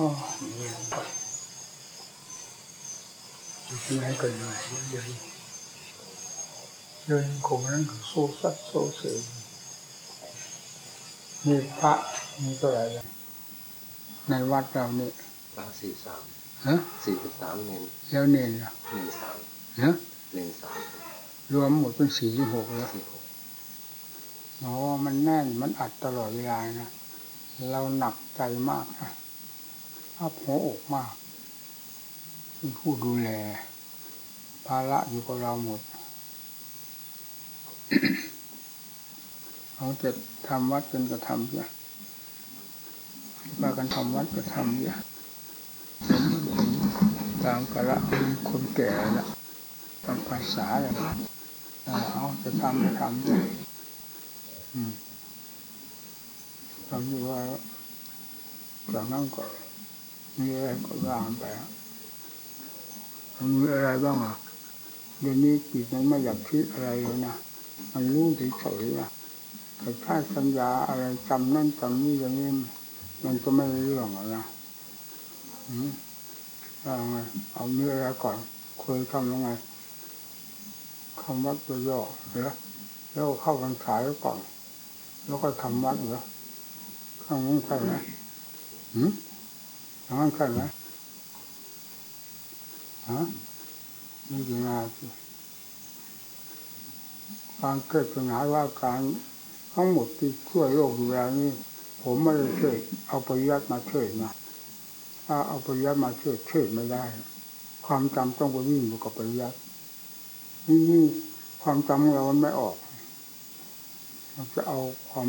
อ๋อเนี่ยอยู่ไหนกันหน่อยเดินเดินคงนั้นโซซัดโซเซมีพระมีตัวอะไรในวัดเราเนี่ยปาสี่สามฮะสี่สิบสามเนนแล้วเนรอะหนึ่งสามฮะหนึ่งสามรวมหมดเป็นสี่สิบหกแล้วสี่หกอ๋อมันแน่นมันอัดตลอดเวลานะเราหนักใจมากนะ อับหัวอกมากเป็นผู้ดูแล ภาระอยู่กับเราหมดเขาจะทำวัดเป็นกระทำเนี่ยมากันทำวัดก็ทำเนี่ยตามกระเป็นคนแก่ล้วตามภาษาเลยเอาจะทำจะทำเนี่ยอืมทำอยู่ว่าจากนั้นก็ มีอะไรก็วางไปมันมีอะไรบ้างอะเดี๋ยวนี้จิตมันไม่อยากคิดอะไรเลยนะมันรู้เฉยๆนะแต่ถ้าสัญญาอะไรจำนั่นจำนี่อย่างนี้มันก็ไม่เรื่องหรอกนะอืมเอาไงเอามีอะไรก่อนเคยทำยังไงคำวัดตัวย่อเหรอแล้วเข้ากันขายก่อน แล้วก็ทำวัดเหรอข้างนั้นใช่ไหมหืม ข้างนั้นไหมฮะนี่คืองานสิการเกิดปัญหาว่าการทั้งหมดที่ช่วยโลกอยู่แล้วนี่ผมไม่ได้ช่วยเอาปริยัติมาช่วยนะถ้าเอาปริยัติมาช่วยช่วยไม่ได้ ความจำต้องไปวิ่งอยู่กับปริยัตินี่นี่ความจำของเรามันไม่ออกเราจะเอาความ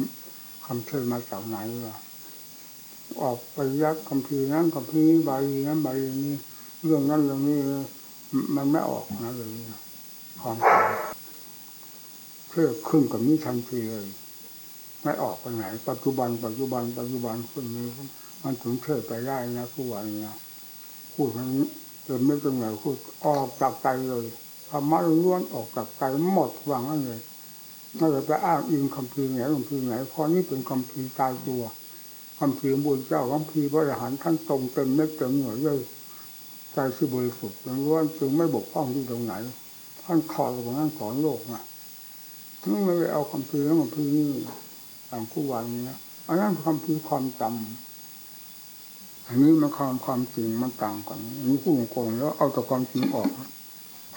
คำเชิญมาจากไหนล่ะ ออกปริยัติคำพีนั้นคำพีบาลีนั้นบาลีนี้เรื่องนั้นเรื่องนี้มันไม่ออกนะเลยความเชื่อครึ่งกับนี้ทันทีเลย ไม่ออกไปไหน ปัจจุบัน ปัจจุบัน ปัจจุบันคนนี้มันถึงเชื่อไปได้นะทุกวันนี้พูดมันเดินไม่เป็นไหนพูดออกจากใจเลยธรรมะล้วนออกจากใจหมดวางนั่นเลยไม่ได้ไปอ้างอิงคำพีไหนคำพีไหนเพราะนี่เป็นคำพีตายตัว คำพีบุญเจ้าคำพีพระอรหันต์ท่านตรงเต็มเม็ดเต็มหน่วยเลยใจที่บริสุทธิ์ล้วนจึงไม่บกพร่องที่ตรงไหน ท่านขอของท่านสอนโลกนะถึงไม่ไปเอาคำพีแล้วคำพีนี่ต่างคู่วันนี้อันนั้นคำพีความจำอันนี้มันความความจริงมันต่างกันอันนี้พูดโกงแล้วเอาแต่ความจริงออก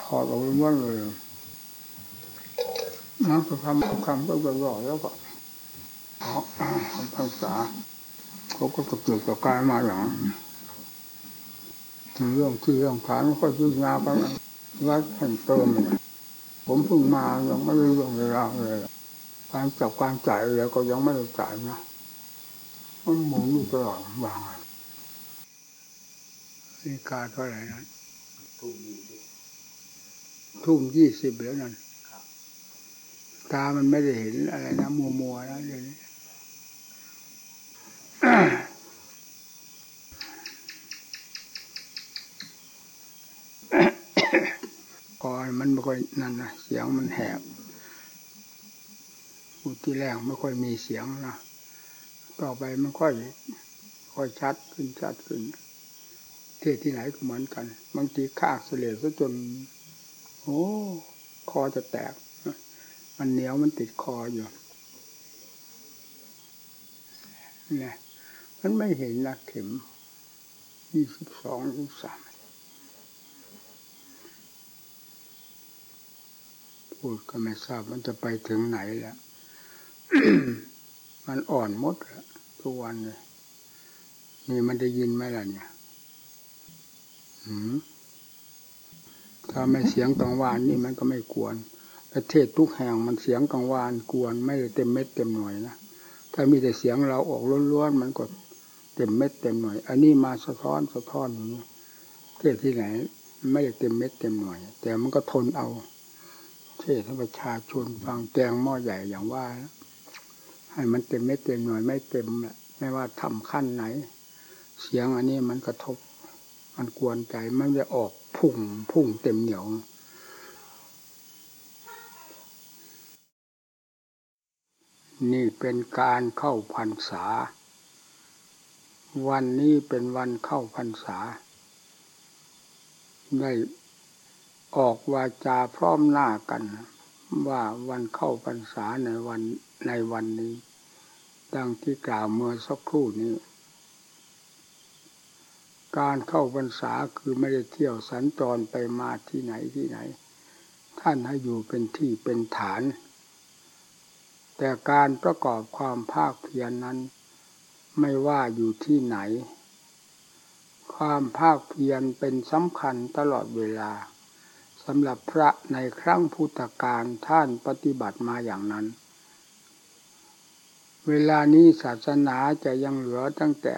ถอดออกล้วนเลยนะก็ทำคำก็ย่อแล้วก็อ๋อภาษา เขาก็กระตือกระกายมาอย่างเรื่องที่เรื่องฐานก็พิจารณาไปวัดแห่งเติมผมเพิ่งมายังไม่ได้เรื่องเวลาเลยการจับการจ่ายแล้วก็ยังไม่ได้จ่ายนะมันหมุนอยู่ตลอดวางนี่การเท่าไหร่นั้นทุ่มยี่สิบทุ่มยี่สิบแล้วนั่นตามันไม่ได้เห็นอะไรนะมัวมัวๆนะเดี๋ยวนี้ ก่อนมันไม่ค่อยนั่นนะเสียงมันแหบพูดที่แรกไม่ค่อยมีเสียงนะต่อไปมันค่อย ค่อยชัดขึ้นชัดขึ้น เทศที่ไหนก็เหมือนกัน บางทีคากเสลดซะจน โอ้คอจะแตก มันเหนียวมันติดคออยู่เนี่ย มันไม่เห็นนะเข็มยี่สิบสองยี่สามพูดก็ไม่ทราบมันจะไปถึงไหนแล้ว มันอ่อนมดแล้วทุกวันเลยนี่มันได้ยินไหมล่ะเนี่ยถ้าไม่เสียงกังวานนี่มันก็ไม่กวนประเทศทุกแห่งมันเสียงกังวานกวนไม่เต็มเม็ดเต็มหน่วยนะถ้ามีแต่เสียงเราออกล้วนๆมันก็ เต็มเม็ดเต็มหน่วย อันนี้มาสะท้อนสะท้อนอย่างนี้เทศที่ไหน ไม่ได้เต็มเม็ดเต็มหน่วย แต่มันก็ทนเอา เทศให้ประชาชนฟังแกงหม้อใหญ่อย่างว่า ให้มันเต็มเม็ดเต็มหน่วยไม่เต็มแหละไม่ว่าทำขั้นไหน เสียงอันนี้มันกระทบ มันกวนใจมันจะออกพุ่งพุ่งเต็มเหนียวนี่เป็นการเข้าพรรษา วันนี้เป็นวันเข้าพรรษา ได้ออกวาจาพร้อมหน้ากัน ว่าวันเข้าพรรษาในวันในวันนี้ ดังที่กล่าวเมื่อสักครู่นี้ การเข้าพรรษาคือไม่ได้เที่ยวสัญจรไปมาที่ไหนที่ไหน ท่านให้อยู่เป็นที่เป็นฐาน แต่การประกอบความภาคเพียรนนั้น ไม่ว่าอยู่ที่ไหน ความภาคเพียรเป็นสำคัญตลอดเวลาสำหรับพระในครั้งพุทธกาลท่านปฏิบัติมาอย่างนั้น เวลานี้ศาสนาจะยังเหลือตั้งแต่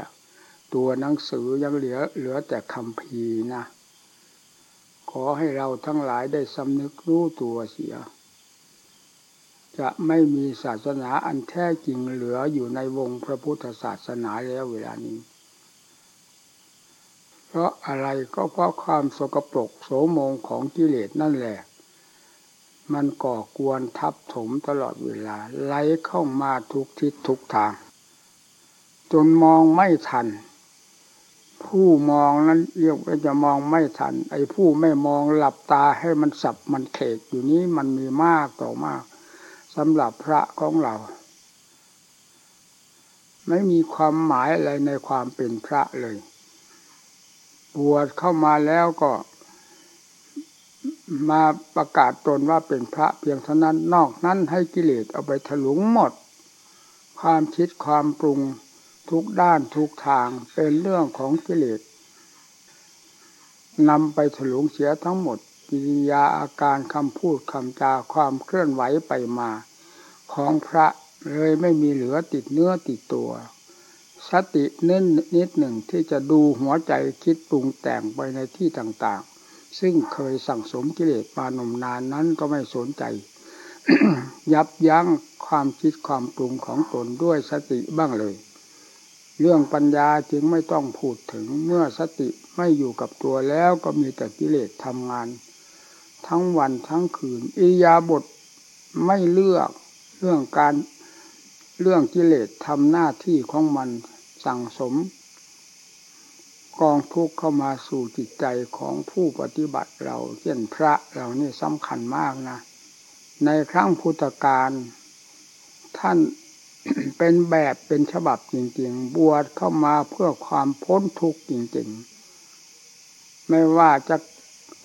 ตัวหนังสือยังเหลือเหลือแต่คำพีนะ ขอให้เราทั้งหลายได้สำนึกรู้ตัวเสีย จะไม่มีศาสนาอันแท้จริงเหลืออยู่ในวงพระพุทธศาสนาแล้วเวลานี้ เพราะอะไรก็เพราะความสกปรกโสมงของกิเลสนั่นแหละ มันก่อกวนทับถมตลอดเวลาไหลเข้ามาทุกทิศทุกทาง จนมองไม่ทัน ผู้มองนั้นเรียกว่าจะมองไม่ทัน ไอ้ผู้ไม่มองหลับตาให้มันสับมันเขกอยู่นี้มันมีมากต่อมาก สำหรับพระของเรา ไม่มีความหมายอะไรในความเป็นพระเลย บวชเข้ามาแล้วก็ มาประกาศตนว่าเป็นพระเพียงเท่านั้นนอกนั้นให้กิเลสเอาไปถลุงหมด ความคิดความปรุงทุกด้านทุกทางเป็นเรื่องของกิเลสนำไปถลุงเสียทั้งหมด กิริยาอาการคำพูดคำจาความเคลื่อนไหวไปมา ของพระเลยไม่มีเหลือติดเนื้อติดตัว สติเน้นนิดหนึ่งที่จะดูหัวใจคิดปรุงแต่งไปในที่ต่างๆ ซึ่งเคยสั่งสมกิเลสมานมนานนั้นก็ไม่สนใจ ยับยั้งความคิดความปรุงของตนด้วยสติบ้างเลย เรื่องปัญญาจึงไม่ต้องพูดถึงเมื่อสติไม่อยู่กับตัวแล้วก็มีแต่กิเลสทำงาน ทั้งวันทั้งคืน อิยาบทไม่เลือกเรื่องการเรื่องกิเลสทำหน้าที่ของมันสั่งสม กองทุกข์เข้ามาสู่จิตใจของผู้ปฏิบัติเราเช่นพระเรานี่สำคัญมากนะ ในครั้งพุทธกาลท่านเป็นแบบเป็นฉบับจริง ๆ บวชเข้ามาเพื่อความพ้นทุกข์จริง ๆ ไม่ว่าจะ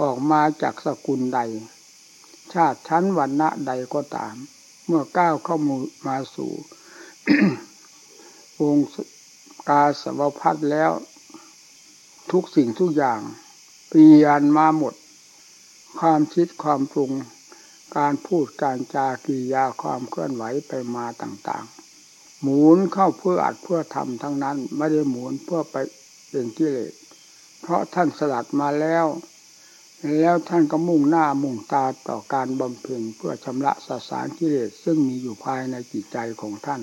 ออกมาจากสกุลใด ชาติชั้นวันณะใดก็ตาม เมื่อก้าวเข้ามาสู่วงกาสวพัดแล้ว ทุกสิ่งทุกอย่างเปลี่ยนมาหมด ความคิดความปรุง การพูดการจากิยาความเคลื่อนไหวไปมาต่าง ๆ หมุนเข้าเพื่ออัดเพื่อทำทั้งนั้น ไม่ได้หมุนเพื่อไปเป็นกิเลสเพราะท่านสลัดมาแล้ว แล้วท่านก็มุ่งหน้ามุ่งตาต่อการบำเพ็ญเพื่อชำระสสารกิเลสซึ่งมีอยู่ภายในจิตใจของท่าน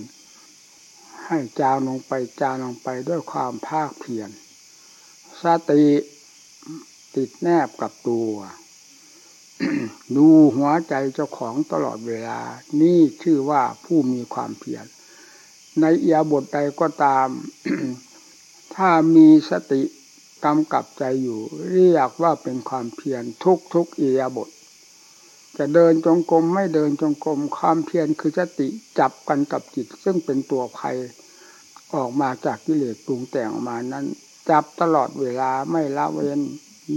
ให้จางลงไปจางลงไปด้วยความภาคเพียรสติติดแนบกับตัว ดูหัวใจเจ้าของตลอดเวลา นี่ชื่อว่าผู้มีความเพียรในเอียบทใดก็ตาม ถ้ามีสติ กำกับใจอยู่เรียกว่าเป็นความเพียรทุกทุกเอียบท จะเดินจงกรมไม่เดินจงกรมความเพียรคือสติจับกันกับจิต ซึ่งเป็นตัวภัยออกมาจากกิเลสปรุงแต่งออกมานั้น จับตลอดเวลาไม่ละเว้น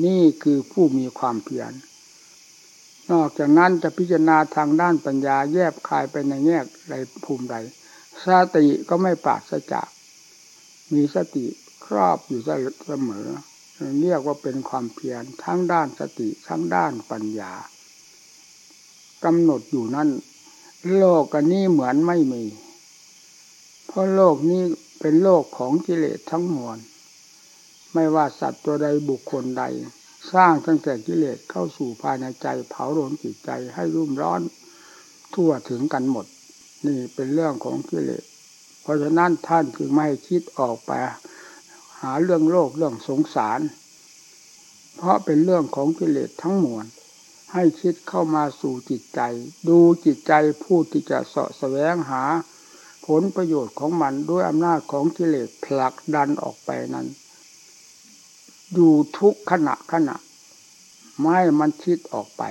นี่คือผู้มีความเพียรนอกจากนั้นจะพิจารณาทางด้านปัญญาแยบคายไปในแง่ใดภูมิใดสติก็ไม่ปราศจาก มีสติ ครอบอยู่เสมอ เรียกว่าเป็นความเพียรทั้งด้านสติทั้งด้านปัญญากำหนดอยู่นั่น โลกกันนี้เหมือนไม่มี เพราะโลกนี้เป็นโลกของกิเลสทั้งมวลไม่ว่าสัตว์ตัวใดบุคคลใด สร้างตั้งแต่กิเลสเข้าสู่ภายในใจ เผาโลนจิตใจให้รุ่มร้อน ทั่วถึงกันหมด นี่เป็นเรื่องของกิเลส เพราะฉะนั้นท่านจึงไม่คิดออกไป หาเรื่องโลกเรื่องสงสาร เพราะเป็นเรื่องของกิเลสทั้งมวลให้คิดเข้ามาสู่จิตใจ ดูจิตใจผู้ที่จะเสาะแสวงหา ผลประโยชน์ของมันด้วยอำนาจของกิเลสผลักดันออกไปนั้น อยู่ทุกขณะขณะ ไม่มันคิดออกไป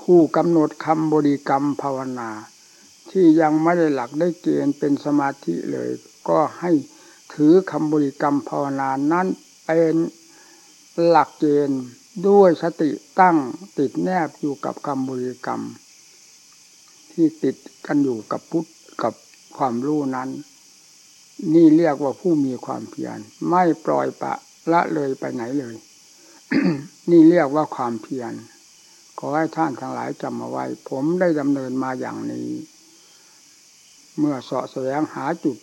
ผู้กำหนดคำบริกรรมภาวนา ที่ยังไม่ได้หลักได้เกณฑ์เป็นสมาธิเลย ก็ให้ ถือคำบริกรรมภาวนานั้นเป็นหลักเกณฑ์ด้วยสติตั้งติดแนบอยู่กับคำบริกรรม ที่ติดกันอยู่กับพุทธกับความรู้นั้น นี่เรียกว่าผู้มีความเพียรไม่ปล่อยปะละเลยไปไหนเลย นี่เรียกว่าความเพียรขอให้ท่านทั้งหลายจำมาไว้ ผมได้ดำเนินมาอย่างนี้ เมื่อเสาะแสวงหาจุด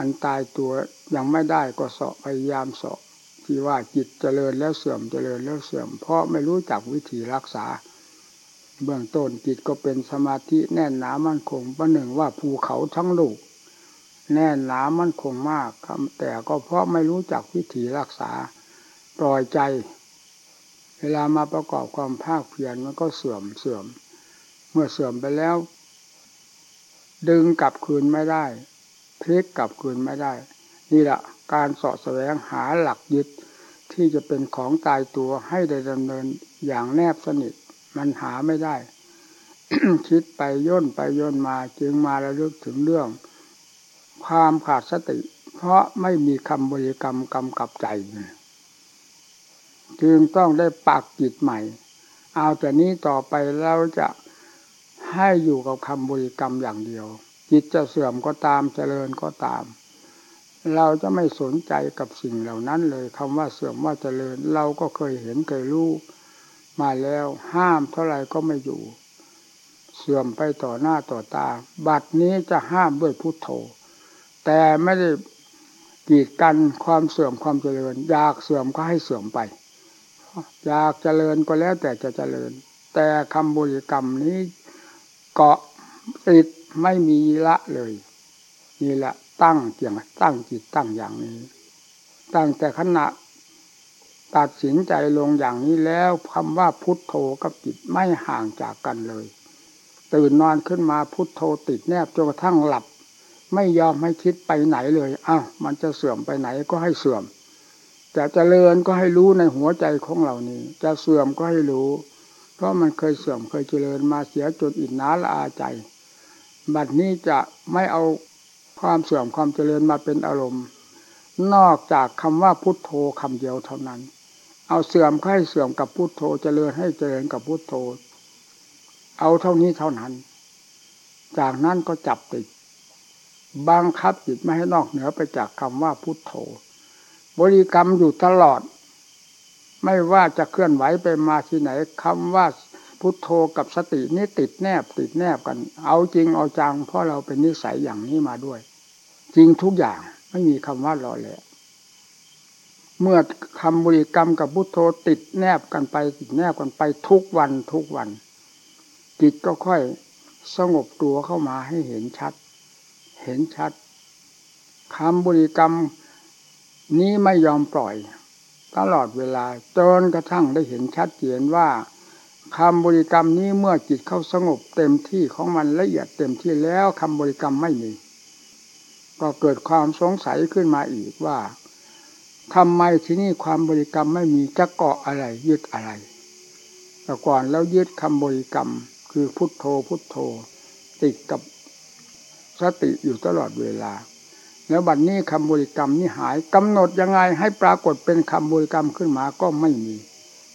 อันตายตัวยังไม่ได้ก็เสาะพยายามเสาะที่ว่าจิตเจริญแล้วเสื่อมเจริญแล้วเสื่อม เพราะไม่รู้จักวิธีรักษา เบื้องต้นจิตก็เป็นสมาธิแน่นหนามั่นคงประหนึ่งว่าภูเขาทั้งลูก แน่นหนามั่นคงมากแต่ก็เพราะไม่รู้จักวิธีรักษาปล่อยใจ เวลามาประกอบความภาคเพียรมันก็เสื่อมเสื่อม เมื่อเสื่อมไปแล้ว ดึงกลับคืนไม่ได้ พลิกกลับคืนไม่ได้ นี่แหละการสาะแสวงหาหลักยึดที่จะเป็นของตายตัวให้ได้ดำเนินอย่างแนบสนิทมันหาไม่ได้ คิดไปย่นไปย่นมาจึงมาระลึกถึงเรื่อง ความขาดสติ เพราะไม่มีคำบริกรรมกำกับใจ จึงต้องได้ปักจิตใหม่ เอาแต่นี้ต่อไปเราจะให้อยู่กับคำบริกรรมอย่างเดียว จิตจะเสื่อมก็ตามเจริญก็ตาม เราจะไม่สนใจกับสิ่งเหล่านั้นเลยคำว่าเสื่อมว่าเจริญ เราก็เคยเห็นเคยรู้มาแล้วห้ามเท่าไหร่ก็ไม่อยู่ เสื่อมไปต่อหน้าต่อตา บัดนี้จะห้ามด้วยพุทโธ แต่ไม่ได้กีดกันความเสื่อมความเจริญ อยากเสื่อมก็ให้เสื่อมไป อยากเจริญก็แล้วแต่จะเจริญ แต่คำบุริกรรมนี้เกาะติด ไม่มีละเลยนี่แหละตั้งเกี่ยงตั้งจิตตั้งอย่างนี้ ตั้งแต่ขณะตัดสินใจลงอย่างนี้แล้วคำว่าพุทโธกับจิตไม่ห่างจากกันเลย ตื่นนอนขึ้นมาพุทโธติดแนบจนกระทั่งหลับ ไม่ยอมให้คิดไปไหนเลยอ้าวมันจะเสื่อมไปไหนก็ให้เสื่อมจะเจริญก็ให้รู้ในหัวใจของเรานี้จะเสื่อมก็ให้รู้ เพราะมันเคยเสื่อมเคยเจริญมาเสียจนอินนาละอาใจ บัดนี้จะไม่เอาความเสื่อมความเจริญมาเป็นอารมณ์ นอกจากคำว่าพุทโธคำเดียวเท่านั้น เอาเสื่อมให้เสื่อมกับพุทโธเจริญให้เจริญกับพุทโธ เอาเท่านี้เท่านั้น จากนั้นก็จับติดบังคับจิตไม่ให้นอกเหนือไปจากคำว่าพุทโธ บริกรรมอยู่ตลอด ไม่ว่าจะเคลื่อนไหวไปมาที่ไหนคำว่า พุทโธกับสตินี่ติดแนบติดแนบกัน เอาจริงเอาจังเพราะเราเป็นนิสัยอย่างนี้มาด้วย จริงทุกอย่างไม่มีคำว่ารอแหล้วเมื่อคำบริกรรมกับพุทโธติดแนบกันไปติดแนบกันไปทุกวันทุกวัน จิตก็ค่อยสงบตัวเข้ามาให้เห็นชัด เห็นชัดคำบริกรรมนี้ไม่ยอมปล่อย ตลอดเวลาจนกระทั่งได้เห็นชัดเจนว่า คำบริกรรมนี้เมื่อจิตเข้าสงบเต็มที่ของมันละเอียดเต็มที่แล้วคำบริกรรมไม่มี ก็เกิดความสงสัยขึ้นมาอีกว่าทำไมที่นี่ความบริกรรมไม่มีจะเกาะอะไรยึดอะไรแต่ก่อนแล้วยึดคำบริกรรม คือพุทโธพุทโธ ติดกับสติอยู่ตลอดเวลา แล้วบัดนนี้คำบริกรรมนี่หายกำหนดยังไงให้ปรากฏเป็นคำบริกรรมขึ้นมาก็ไม่มี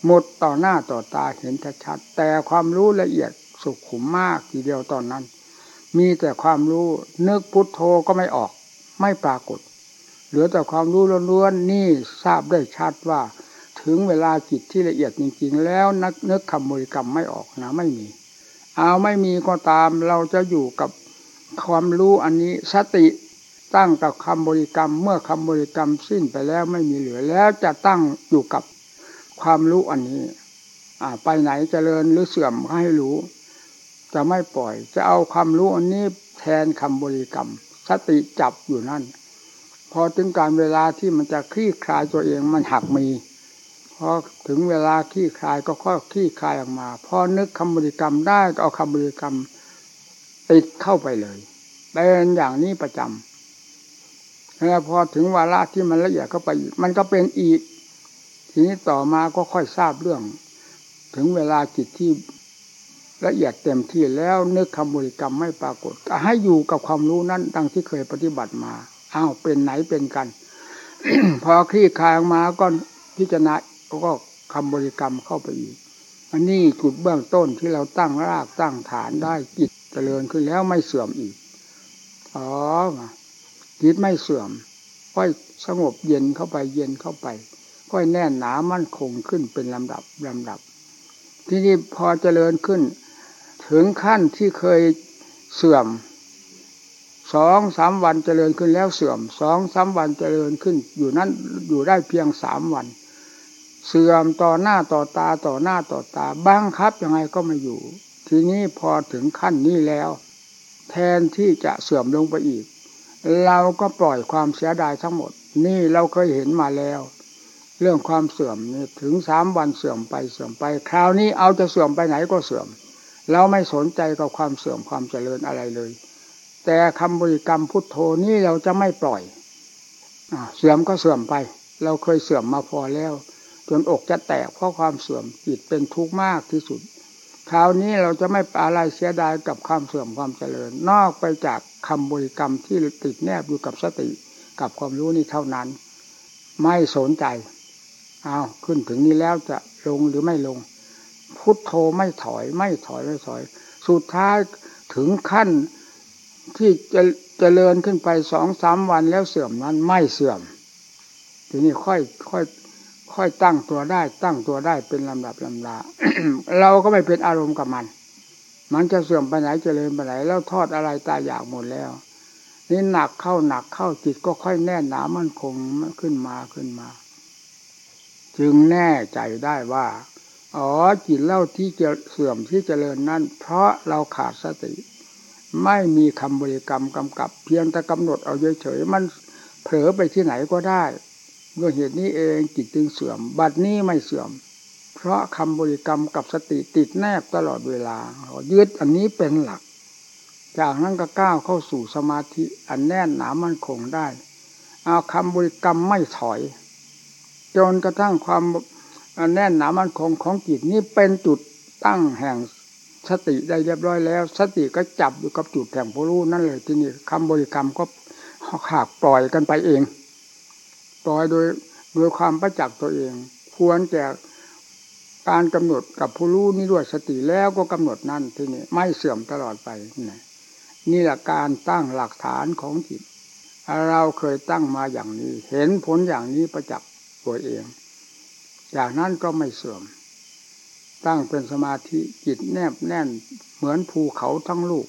หมดต่อหน้าต่อตาเห็นชัดแต่ความรู้ละเอียดสุขุมมากทีเดียวตอนนั้น มีแต่ความรู้นึกพุทโธก็ไม่ออก ไม่ปรากฏ เหลือแต่ความรู้ล้วนๆนี่ทราบได้ชัดว่า ถึงเวลาจิตที่ละเอียดจริงๆ แล้วนักนึกคำบริกรรมไม่ออกนะไม่มี เอาไม่มีก็ตามเราจะอยู่กับความรู้อันนี้สติตั้งกับคำบริกรรมเมื่อคำบริกรรมสิ้นไปแล้วไม่มีเหลือแล้วจะตั้งอยู่กับ ความรู้อันนี้ อ่า ไปไหนเจริญหรือเสื่อมให้รู้ จะไม่ปล่อย จะเอาความรู้อันนี้แทนคำบริกรรม สติจับอยู่นั่น พอถึงการเวลาที่มันจะคลี่คลายตัวเองมันหักมีพอถึงเวลาคลี่คลายก็ค่อยคลี่คลายออกมา พอนึกคำบริกรรมได้ก็เอาคำบริกรรมติดเข้าไปเลยเป็นอย่างนี้ประจำแล้วพอถึงวาระที่มันละเอียดเข้าไปมันก็เป็นอีก ทีนี้ต่อมาก็ค่อยทราบเรื่อง ถึงเวลาจิตที่ละเอียดเต็มที่แล้วนึกคำบริกรรมไม่ปรากฏให้อยู่กับความรู้นั้นดังที่เคยปฏิบัติมาอ้าวเป็นไหนเป็นกัน พอคลี่คลายมาก็พิจารณาก็คำบริกรรมเข้าไปอีกอันนี้จุดเบื้องต้นที่เราตั้งรากตั้งฐานได้จิตเจริญขึ้นแล้วไม่เสื่อมอีกอ๋อจิตไม่เสื่อมค่อยสงบเย็นเข้าไปเย็นเข้าไป ค่อยแน่นหนามั่นคงขึ้นเป็นลำดับลำดับ ที่นี่พอเจริญขึ้น ถึงขั้นที่เคยเสื่อมสองสามวันเจริญขึ้นแล้วเสื่อมสองสามวันเจริญขึ้น อยู่นั้นอยู่ได้เพียงสามวัน เสื่อมต่อหน้าต่อตาต่อหน้าต่อตาบังคับยังไงก็ไม่อยู่ ทีนี้พอถึงขั้นนี้แล้ว แทนที่จะเสื่อมลงไปอีก เราก็ปล่อยความเสียดายทั้งหมด นี่เราเคยเห็นมาแล้ว เรื่องความเสื่อมนี่ถึงสามวันเสื่อมไปเสื่อมไป คราวนี้เอาจะเสื่อมไปไหนก็เสื่อม เราไม่สนใจกับความเสื่อมความเจริญอะไรเลย แต่คำบริกรรมพุทโธนี่เราจะไม่ปล่อยอเสื่อมก็เสื่อมไป เราเคยเสื่อมมาพอแล้ว จนอกจะแตกเพราะความเสื่อมจิตเป็นทุกข์มากที่สุด คราวนี้เราจะไม่อะไรเสียดายกับความเสื่อมความเจริญ นอกไปจากคำบริกรรมที่ติดแนบอยู่กับสติกับความรู้นี่เท่านั้น ไม่สนใจ เอาขึ้นถึงนี้แล้วจะลงหรือไม่ลง พุทโธไม่ถอย ไม่ถอยไม่ถอย สุดท้ายถึงขั้นที่จะจะเจริญขึ้นไปสองสามวันแล้วเสื่อมนั้นไม่เสื่อม ทีนี้ค่อยค่อยค่อยตั้งตัวได้ ตั้งตัวได้เป็นลำดับลำดาเราก็ไม่เป็นอารมณ์กับมัน มันจะเสื่อมไปไหนเจริญไปไหนแล้วทอดอะไรตายอยากหมดแล้ว นี่หนักเข้าหนักเข้าจิตก็ค่อยแน่นหนามั่นคงขึ้นมาขึ้นมา จึงแน่ใจได้ว่า อ๋อจิตเล่าที่จะเสื่อมที่เจริญนั้น เพราะเราขาดสติ ไม่มีคำบริกรรมกำกับ เพียงแต่กำหนดเอาเฉยๆมันเผลอไปที่ไหนก็ได้ด้วยเหตุนี้เองจิตจึงเสื่อม บัดนี้ไม่เสื่อม เพราะคำบริกรรมกับสติติดแนบตลอดเวลายึดอันนี้เป็นหลัก จากนั้นก็ก้าวเข้าสู่สมาธิอันแน่นหนามั่นคงได้ เอาคำบริกรรมไม่ถอย จนกระทั่งความแน่นหนามันคงของจิตนี้เป็นจุดตั้งแห่งสติได้เรียบร้อยแล้ว สติก็จับอยู่กับจุดแห่งผู้รู้นั่นเลยที่นี่คำบริกรรมก็ขาดปล่อยกันไปเอง ปล่อยโดยโดยความประจักษ์ตัวเอง ควรแก่การกำหนดกับผู้รู้นี่ด้วยสติแล้วก็กำหนดนั่นที่นี่ไม่เสื่อมตลอดไปนี่นี่แหละการตั้งหลักฐานของจิต เราเคยตั้งมาอย่างนี้ เห็นผลอย่างนี้ประจักษ์ัวเอง อย่างนั้นก็ไม่เสื่อม ตั้งเป็นสมาธิจิตแนบแน่นเหมือนภูเขาทั้งลูก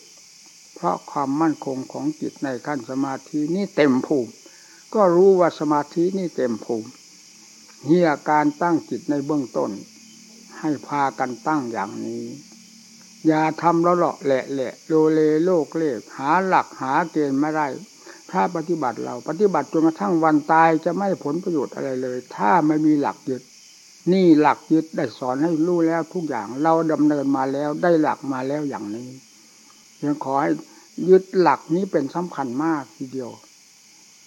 เพราะความมั่นคงของจิตในขั้นสมาธินี่เต็มภูมิ ก็รู้ว่าสมาธินี่เต็มภูมินี่อาการตั้งจิตในเบื้องต้น ให้พากันตั้งอย่างนี้อย่าทำแล้วหลาะแหละแหละโลเลโลกเลกหาหลักหาเกณฑ์ไม่ได้ ถ้าปฏิบัติเราปฏิบัติจนกระทั่งวันตายจะไม่ผลประโยชน์อะไรเลย ถ้าไม่มีหลักยึด นี่หลักยึดได้สอนให้รู้แล้วทุกอย่างเราดำเนินมาแล้วได้หลักมาแล้วอย่างนี้ยังขอให้ยึดหลักนี้เป็นสำคัญมากทีเดียว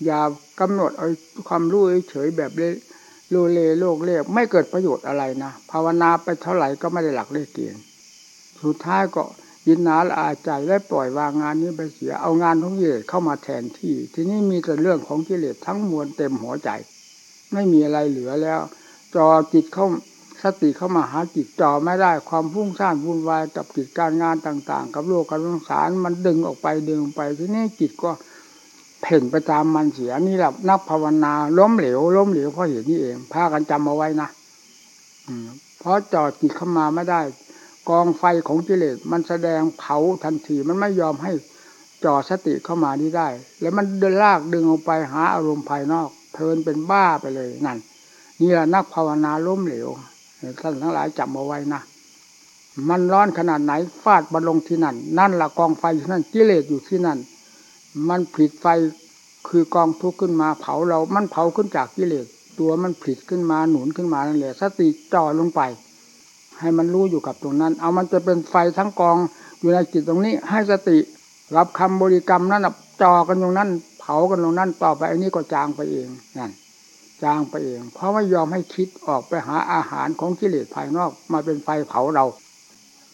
อย่ากำหนดเอาความรู้เฉยแบบเลโลเลโลกเลกไม่เกิดประโยชน์อะไรนะภาวนาไปเท่าไหร่ก็ไม่ได้หลักได้เกณฑ์สุดท้ายก็ อิดหนาระอาใจและปล่อยวางงานนี้ไปเสียเอางานของกิเลสเข้ามาแทนที่ ทีนี้มีแต่เรื่องของกิเลสทั้งมวลเต็มหัวใจ ไม่มีอะไรเหลือแล้ว จ่อจิตเข้าสติเข้ามาหาจิตจ่อไม่ได้ความฟุ้งซ่านวุ่นวายกับกิจการงานต่าง ๆ กับโลกกับสงสารมันดึงออกไปดึงไปทีนี้จิตก็เพ่งไปตามมันเสียนี่แหละนักภาวนาล้มเหลวล้มเหลวเพราะเหตุนี้เองพากันจำเอาไว้นะเพราะจอจิตเข้ามาไม่ได้ กองไฟของกิเลสมันแสดงเผาทันทีมันไม่ยอมให้จอสติเข้ามานี้ได้ แล้วมันเดินลากดึงออกไปหาอารมณ์ภายนอกเทินเป็นบ้าไปเลยนั่นนี่แหละนักภาวนาล้มเหลวท่านทั้งหลายจำเอาไว้นะมันร้อนขนาดไหนฟาดบรรลงที่นั่น นั่นละกองไฟอยู่นั่นกิเลสอยู่ที่นั่น มันผิดไฟคือกองทุกข์ขึ้นมาเผาเรา มันเผาขึ้นจากกิเลสตัวมันผิดขึ้นมาหนุนขึ้นมานั่นแหละสติจ่อลงไป ให้มันรู้อยู่กับตรงนั้น เอามันจะเป็นไฟทั้งกองอยู่ในจิตตรงนี้ ให้สติ รับคำบริกรรมนั้นจอกันตรงนั้น เผากันตรงนั้นต่อไปอันนี้ก็จางไปเองนั่นจางไปเอง เพราะไม่ยอมให้คิดออกไปหาอาหารของกิเลสภายนอกมาเป็นไฟเผาเรา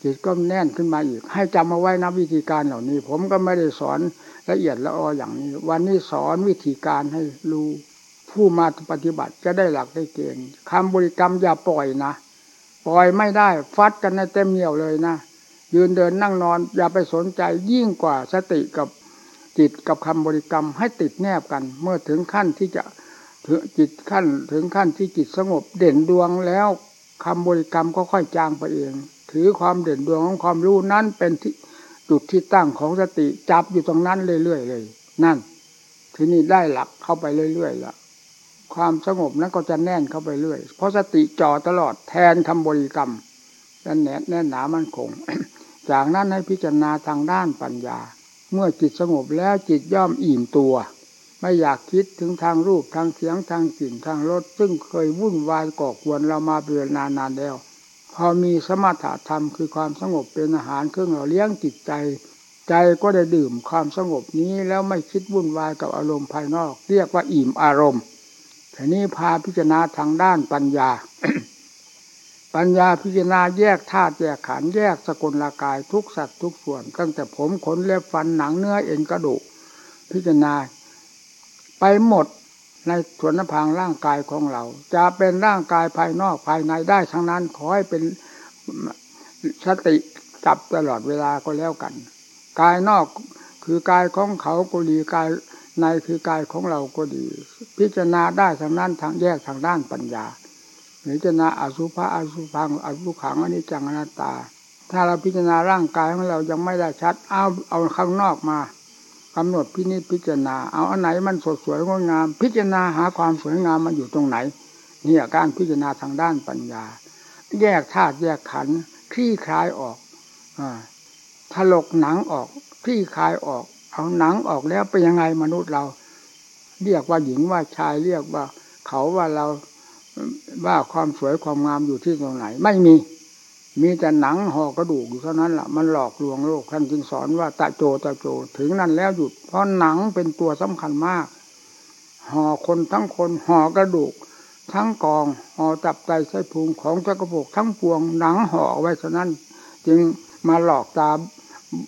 จิตก็แน่นขึ้นมาอีก ให้จำมาไว้นะวิธีการเหล่านี้ ผมก็ไม่ได้สอนละเอียดละอออย่างนี้ วันนี้สอนวิธีการให้รู้ผู้มาปฏิบัติจะได้หลักได้เกณฑ์คำบริกรรมอย่าปล่อยนะ ปล่อยไม่ได้ ฟัดกันในเต็มเหนียวเลยนะยืนเดินนั่งนอน อย่าไปสนใจยิ่งกว่าสติกับจิตกับคำบริกรรมให้ติดแนบกัน เมื่อถึงขั้นที่จะถึงจิตขั้นถึงขั้นที่จิตสงบเด่นดวงแล้วคำบริกรรมก็ค่อยจางไปเอง ถือความเด่นดวงของความรู้นั้นเป็นที่จุดที่ตั้งของสติจับอยู่ตรงนั้นเรื่อยๆเลย นั่น ทีนี้ได้หลักเข้าไปเรื่อยๆละ ความสงบนั้นก็จะแน่นเข้าไปเรื่อย เพราะสติจ่อตลอดแทนคำบริกรรมจะแน่นแน่นหนามั่นคง จากนั้นให้พิจารณาทางด้านปัญญา เมื่อจิตสงบแล้วจิตย่อมอิ่มตัว ไม่อยากคิดถึงทางรูปทางเสียงทางกลิ่นทางรสซึ่งเคยวุ่นวายก่อกวนเรามาเป็นนานนานแล้ว พอมีสมถะธรรมคือความสงบเป็นอาหารเครื่องหล่อเลี้ยงจิตใจ ใจก็ได้ดื่มความสงบนี้แล้วไม่คิดวุ่นวายกับอารมณ์ภายนอก เรียกว่าอิ่มอารมณ์ ทีนี้พาพิจารณาทางด้านปัญญา ปัญญาพิจารณาแยกธาตุแยกขันธ์แยกสกุลลากายทุกสัตว์ทุกส่วน ตั้งแต่ผมขนเล็บฟันหนังเนื้อเอ็นกระดูกพิจารณา ไปหมดในส่วนนพางร่างกายของเรา จะเป็นร่างกายภายนอกภายในได้ทั้งนั้นขอให้เป็นสติจับตลอดเวลาก็แล้วกัน กายนอกคือกายของเขาก็ดีกาย ในคือกายของเราก็ดี พิจารณาได้ทางนั้นทางแยกทางด้านปัญญาพิจารณาอสุภะอสุพังอสุขังอนิจจังอนัตตา ถ้าเราพิจารณาร่างกายของเรายังไม่ได้ชัด เอาเอาข้างนอกมากำหนดพินิจพิจารณา เอาอันไหนมันสดสวยงดงาม พิจารณาหาความสวยงามมันอยู่ตรงไหนนี่การพิจารณาทางด้านปัญญา แยกธาตุแยกขันธ์คลี่คลายออกอถลกหนังออกคลี่คลายออก เอาหนังออกแล้วเป็นยังไงมนุษย์เรา เรียกว่าหญิงว่าชายเรียกว่า เขาว่าเราว่าความสวยความงามอยู่ที่ตรงไหน ไม่มี มีแต่หนังห่อกระดูกอยู่เท่านั้นแหละมันหลอกลวงโลกท่านจึงสอนว่าตะโจตะโจถึงนั้นแล้วหยุด เพราะหนังเป็นตัวสำคัญมากห่อคนทั้งคนห่อกระดูก ทั้งกองห่อตับไตไส้พุงของจักระโปกทั้งปวงหนังห่อไว้เท่านั้น จึงมาหลอกตา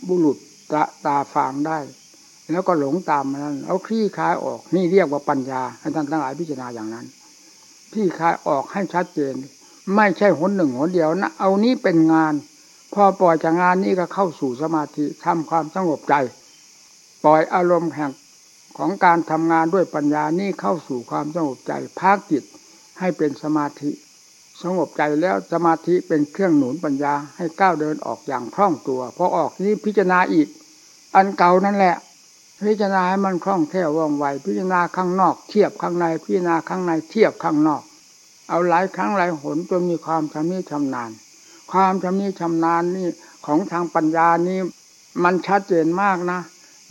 บุรุษ ตาตาฟางได้ แล้วก็หลงตามมันนั้นเอาคลี่คลายออกนี่เรียกว่าปัญญาให้ท่านทั้งหลายพิจารณาอย่างนั้นคลี่คลายออกให้ชัดเจน ไม่ใช่หนหนึ่งหนเดียวนะเอานี้เป็นงาน พอปล่อยจากงานนี้ก็เข้าสู่สมาธิทำความสงบใจ ปล่อยอารมณ์แห่งของการทำงานด้วยปัญญานี่เข้าสู่ความสงบใจภาคจิตให้เป็นสมาธิ สงบใจแล้วสมาธิเป็นเครื่องหนุนปัญญาให้ก้าวเดินออกอย่างคล่องตัวพอออกนี้พิจารณาอีก อันเก่านั่นแหละ พิจารณาให้มันคล่องแคล่วว่องไว พิจารณาข้างนอก เทียบข้างใน พิจารณาข้างในเทียบข้างนอก เอาหลายครั้งหลายหนจนมีความชำนิชำนาญ ความชำนิชำนาญนี่ของทางปัญญานี่มันชัดเจนมากนะ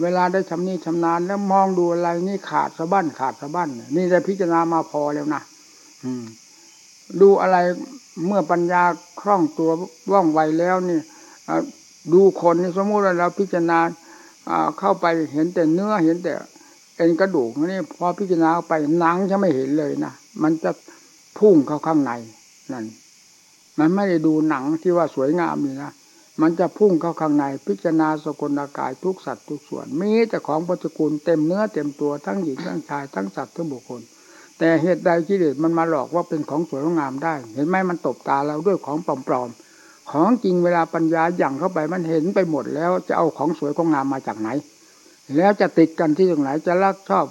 เวลาได้ชำนิชำนาญแล้วมองดูอะไรนี่ขาดสะบั้นขาดสะบั้นนี่ได้พิจารณามาพอแล้วนะอืม ดูอะไรเมื่อปัญญาคล่องตัวว่องไวแล้วนี่ดูคนนี่สมมติว่าเราพิจารณาเข้าไปเห็นแต่เนื้อเห็นแต่เอ็นกระดูกนี่พอพิจารณาไปหนังจะไม่เห็นเลยนะมันจะพุ่งเข้าข้างในนั่นมันไม่ได้ดูหนังที่ว่าสวยงามนี่นะมันจะพุ่งเข้าข้างใน พิจารณาสกุลากายทุกสัตว์ทุกส่วนมีแต่ของปัจจุกุลเต็มเนื้อเต็มตัวทั้งหญิงทั้งชายทั้งสัตว์ทั้งบุคคล แต่เหตุใดกิเลสมันมาหลอกว่าเป็นของสวยงามได้ เห็นไหมมันตบตาเราด้วยของปลอมๆของจริงเวลาปัญญาหยั่งเข้าไปมันเห็นไปหมดแล้วจะเอาของสวยของงามมาจากไหน แล้วจะติดกันที่ตรงไหนจะรักชอบ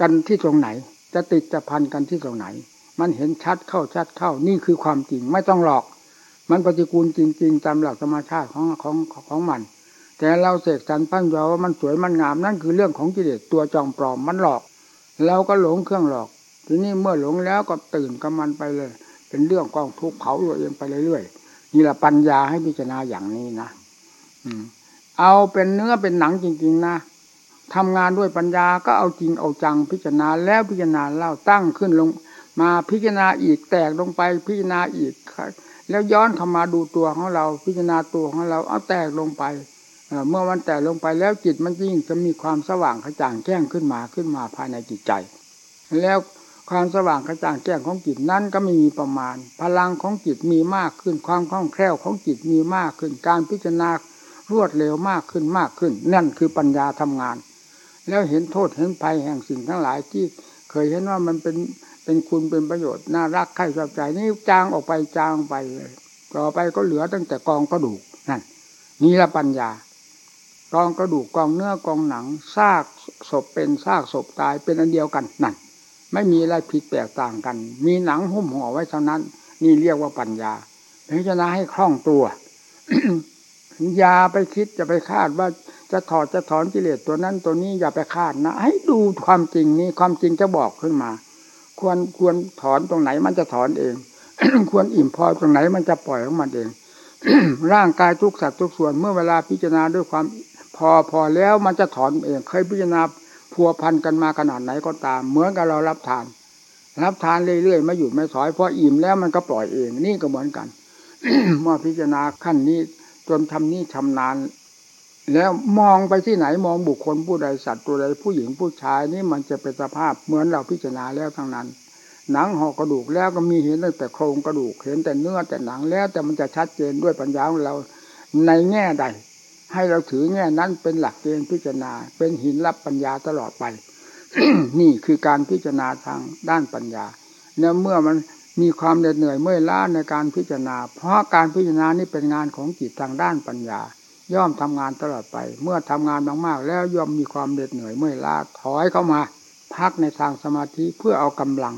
กันที่ตรงไหน จะติดจะพันกันที่ตรงไหน มันเห็นชัดเข้าชัดเข้านี่คือความจริงไม่ต้องหลอก มันปฏิกูลจริง ๆ ตามหลักธรรมชาติของของของมัน แต่เราเสกสรรปั้นยอว่ามันสวยมันงามนั่นคือเรื่องของกิเลสตัวจองปลอมมันหลอก เราก็หลงเครื่องหลอก ทีนี้เมื่อหลงแล้วก็ตื่นกับมันไปเลย เป็นเรื่องกองทุกข์เผาตัวเองไปเรื่อยๆนี่แหละปัญญาให้พิจารณาอย่างนี้นะอืม เอาเป็นเนื้อเป็นหนังจริง ๆ นะทำงานด้วยปัญญาก็เอาจริงเอาจังพิจารณาแล้วพิจารณาเล่าตั้งขึ้นลง มาพิจารณาอีกแตกลงไปพิจารณาอีกแล้วย้อนเข้ามาดูตัวของเราพิจารณาตัวของเราเอาแตกลงไป เมื่อมันแตะลงไปแล้วจิตมันยิ่งจะมีความสว่างกระจ่างแจ้งขึ้นมาขึ้นมาภายในจิตใจ แล้วความสว่างกระจ่างแจ้งของจิตนั้นก็ไม่มีประมาณ พลังของจิตมีมากขึ้น ความคล่องแคล่วของจิตมีมากขึ้น การพิจารณารวดเร็วมากขึ้นมากขึ้น นั่นคือปัญญาทำงาน แล้วเห็นโทษเห็นภัยแห่งสิ่งทั้งหลายที่เคยเห็นว่ามันเป็นเป็นคุณเป็นประโยชน์น่ารักใครชอบใจนี่จางออกไปจางไปเลย ต่อไปก็เหลือตั้งแต่กองกระดูกนั่นนี่ละปัญญา กองกระดูกกองเนื้อกองหนังซากศพเป็นซากศพตายเป็นอันเดียวกันนั่นไม่มีอะไรผิดแตกต่างกัน มีหนังหุ้มห่อไว้เท่านั้น นี่เรียกว่าปัญญาพิจารณาให้คล่องตัวอย่าไปคิดจะไปคาดว่าจะถอดจะถอนกิเลสตัวนั้นตัวนี้อย่าไปคาดนะ ให้ดูความจริงนี้ความจริงจะบอกขึ้นมา ควรควรถอนตรงไหนมันจะถอนเอง ควรอิ่มพอตรงไหนมันจะปล่อยของมันเองร่างกายทุกสัตว์ทุกส่วนเมื่อเวลาพิจารณาด้วยความ พอพอแล้วมันจะถอนเองเคยพิจารณาพัวพันกันมาขนาดไหนก็ตาม เหมือนกับเรารับทาน รับทานเรื่อยๆไม่หยุดไม่ถอยพออิ่มแล้วมันก็ปล่อยเองนี่ก็เหมือนกันเมื่อพิจารณาขั้นนี้จนทำนี้ชำนาญ แล้วมองไปที่ไหนมองบุคคลผู้ใดสัตว์ตัวใดผู้หญิงผู้ชายนี่มันจะเป็นสภาพเหมือนเราพิจารณาแล้วทั้งนั้น หนังห่อกระดูกแล้วก็มีเห็นตั้งแต่โครงกระดูกเห็นแต่เนื้อแต่หนังแล้วแต่มันจะชัดเจนด้วยปัญญาของเราในแง่ใด ให้เราถือแง่นั้นเป็นหลักเกณฑ์พิจารณา เป็นหินรับปัญญาตลอดไป นี่คือการพิจารณาทางด้านปัญญาเนี่ยเมื่อมันมีความเหน็ดเหนื่อยเมื่อยล้าในการพิจารณา เพราะการพิจารณานี่เป็นงานของจิตทางด้านปัญญา ย่อมทำงานตลอดไป เมื่อทำงานมากๆ แล้วย่อมมีความเหน็ดเหนื่อยเมื่อยล้าถอยเข้ามา พักในทางสมาธิเพื่อเอากำลัง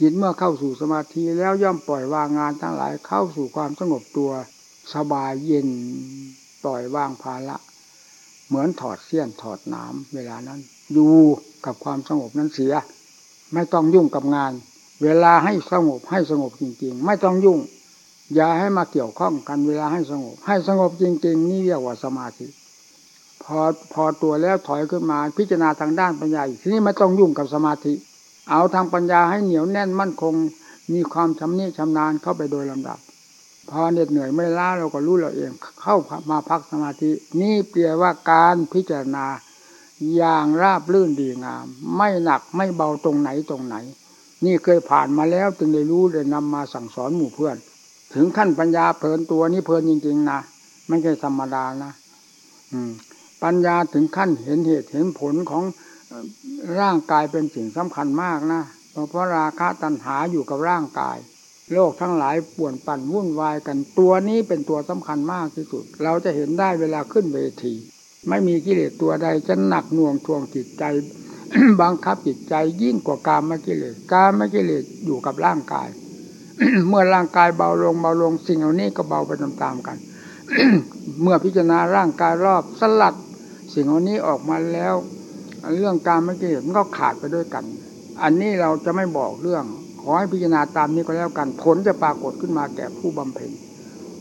จิตเมื่อเข้าสู่สมาธิแล้วย่อมปล่อยวางงานทั้งหลายเข้าสู่ความสงบตัวสบายเย็น ล่อยวางภาระเหมือนถอดเสี้ยนถอดน้ำเวลานั้น อยู่กับความสงบนั้นเสีย ไม่ต้องยุ่งกับงาน เวลาให้สงบให้สงบจริง ๆ ไม่ต้องยุ่ง อย่าให้มาเกี่ยวข้องกันเวลาให้สงบ ให้สงบจริง ๆ นี่เรียกว่าสมาธิพอพอตัวแล้วถอยขึ้นมาพิจารณาทางด้านปัญญาอีกทีนี้ไม่ต้องยุ่งกับสมาธิ เอาทางปัญญาให้เหนียวแน่นมั่นคง มีความชำนิชำนาญเข้าไปโดยลำดับ พอเหน็ดเหนื่อยไม่ล้าเราก็รู้เราเอง เข้ามาพักสมาธิ นี่เปรียว่าการพิจารณาอย่างราบลื่นดีงาม ไม่หนักไม่เบาตรงไหนตรงไหน นี่เคยผ่านมาแล้วจึงได้รู้ได้นำมาสั่งสอนหมู่เพื่อน ถึงขั้นปัญญาเพลินตัวนี้เพลินจริงๆนะไม่ใช่ธรรมดานะอืม ปัญญาถึงขั้นเห็นเหตุเห็นผลของร่างกายเป็นสิ่งสำคัญมากนะเพราะราคะตัณหาอยู่กับร่างกาย โลกทั้งหลายป่วนปั่นวุ่นวายกันตัวนี้เป็นตัวสำคัญมากที่สุด เราจะเห็นได้เวลาขึ้นเวที ไม่มีกิเลสตัวใดจะหนักหน่วงทวงจิตใจ บังคับจิตใจยิ่งกว่าการไม่กิเลสการไม่กิเลสอยู่กับร่างกาย เมื่อร่างกายเบาลงเบาลงสิ่งเหล่านี้ก็เบาไปตามๆกัน เมื่อพิจารณาร่างกายรอบสลัด สิ่งเหล่านี้ออกมาแล้ว เรื่องการม่กิเลสมันก็ขาดไปด้วยกัน อันนี้เราจะไม่บอกเรื่อง อให้พิจารณาตามนี้ก็แล้วกันผลจะปรากฏขึ้นมาแก่ผู้บำเพ็ญ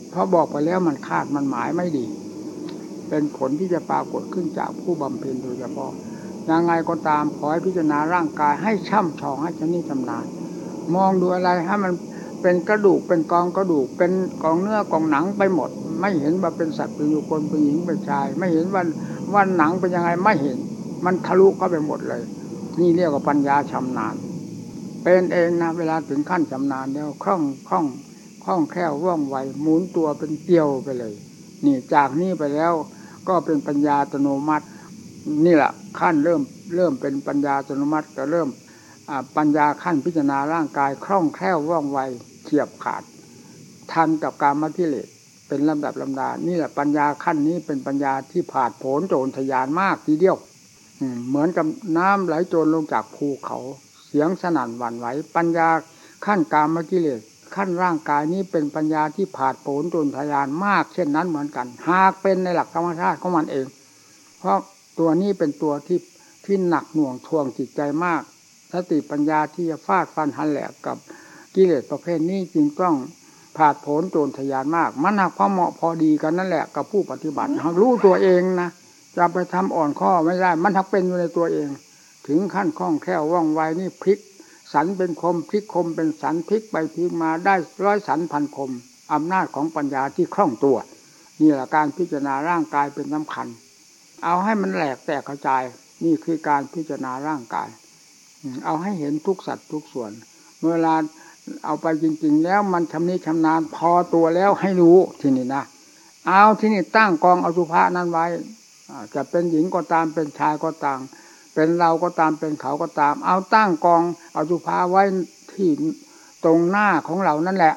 เพราะบอกไปแล้วมันคาดมันหมายไม่ดี เป็นผลที่จะปรากฏขึ้นจากผู้บำเพ็ญโดยเฉพาะยังไงก็ตามขอให้พิจารณาร่างกายให้ช่ำชองให้ชนิดชำนาญมองดูอะไรให้มันเป็นกระดูกเป็นกองกระดูกเป็นกองเนื้อกองหนังไปหมด ไม่เห็นว่าเป็นสัตว์เป็นอยู่คนเป็นหญิงเป็นชาย ไม่เห็นว่าว่าหนังเป็นยังไงไม่เห็น มันทะลุเข้าไปหมดเลย นี่เรียกว่าปัญญาชำนาญ เป็นเองนะเวลาถึงขั้นชำนาญแล้วคล่องคล่องคล่องแคล่วว่องไวหมุนตัวเป็นเกลียวไปเลย นี่จากนี้ไปแล้วก็เป็นปัญญาอัตโนมัติ นี่แหละขั้นเริ่มเริ่มเป็นปัญญาอัตโนมัติก็เริ่มปัญญาขั้นพิจารณาร่างกายคล่องแคล่วว่องไวเฉียบขาด ทันกับการมัทิเลสเป็นลำดับลำดา นี่แหละปัญญาขั้นนี้เป็นปัญญาที่ผาดโผนโจรทยานมากทีเดียวเหมือนกับน้ำไหลโจรลงจากภูเขา สียงสนั่นหวั่นไหวปัญญาขั้นกามกิเลสขั้นร่างกายนี้เป็นปัญญาที่ผาดโผนโจรทยานมาก เช่นนั้นเหมือนกัน หากเป็นในหลักธรรมชาติของมันเอง เพราะตัวนี้เป็นตัวที่ที่หนักหน่วงทวงจิตใจมากสติปัญญาที่จะฟาดฟันหันแหลกกับกิเลสประเภทนี้จึงต้องผาดโผนโจรทยานมาก มันหักพอเหมาะพอดีกันนั่นแหละกับผู้ปฏิบัติรู้ตัวเองนะจะไปทำอ่อนข้อไม่ได้ มันทักเป็นอยู่ในตัวเอง ถึงขั้นคล่องแคล่วว่องไวนี่พลิก สันเป็นคมพลิกคมเป็นสันพลิกไปพลิกมาได้ร้อยสันพันคมอำนาจของปัญญาที่คล่องตัวนี่แหละการพิจารณาร่างกายเป็นสำคัญ เอาให้มันแหลกแตกกระจาย นี่คือการพิจารณาร่างกาย เอาให้เห็นทุกสัตว์ทุกส่วน เวลาเอาไปจริง ๆ แล้วมันชำนิชำนาญพอตัวแล้วให้รู้ที่นี้นะเอาที่นี่ตั้งกองอสุภะนั้นไว้จะเป็นหญิงก็ตามเป็นชายก็ตาม เป็นเราก็ตามเป็นเขาก็ตาม เอาตั้งกอง เอาสุภะไว้ที่ตรงหน้าของเรานั่นแหละ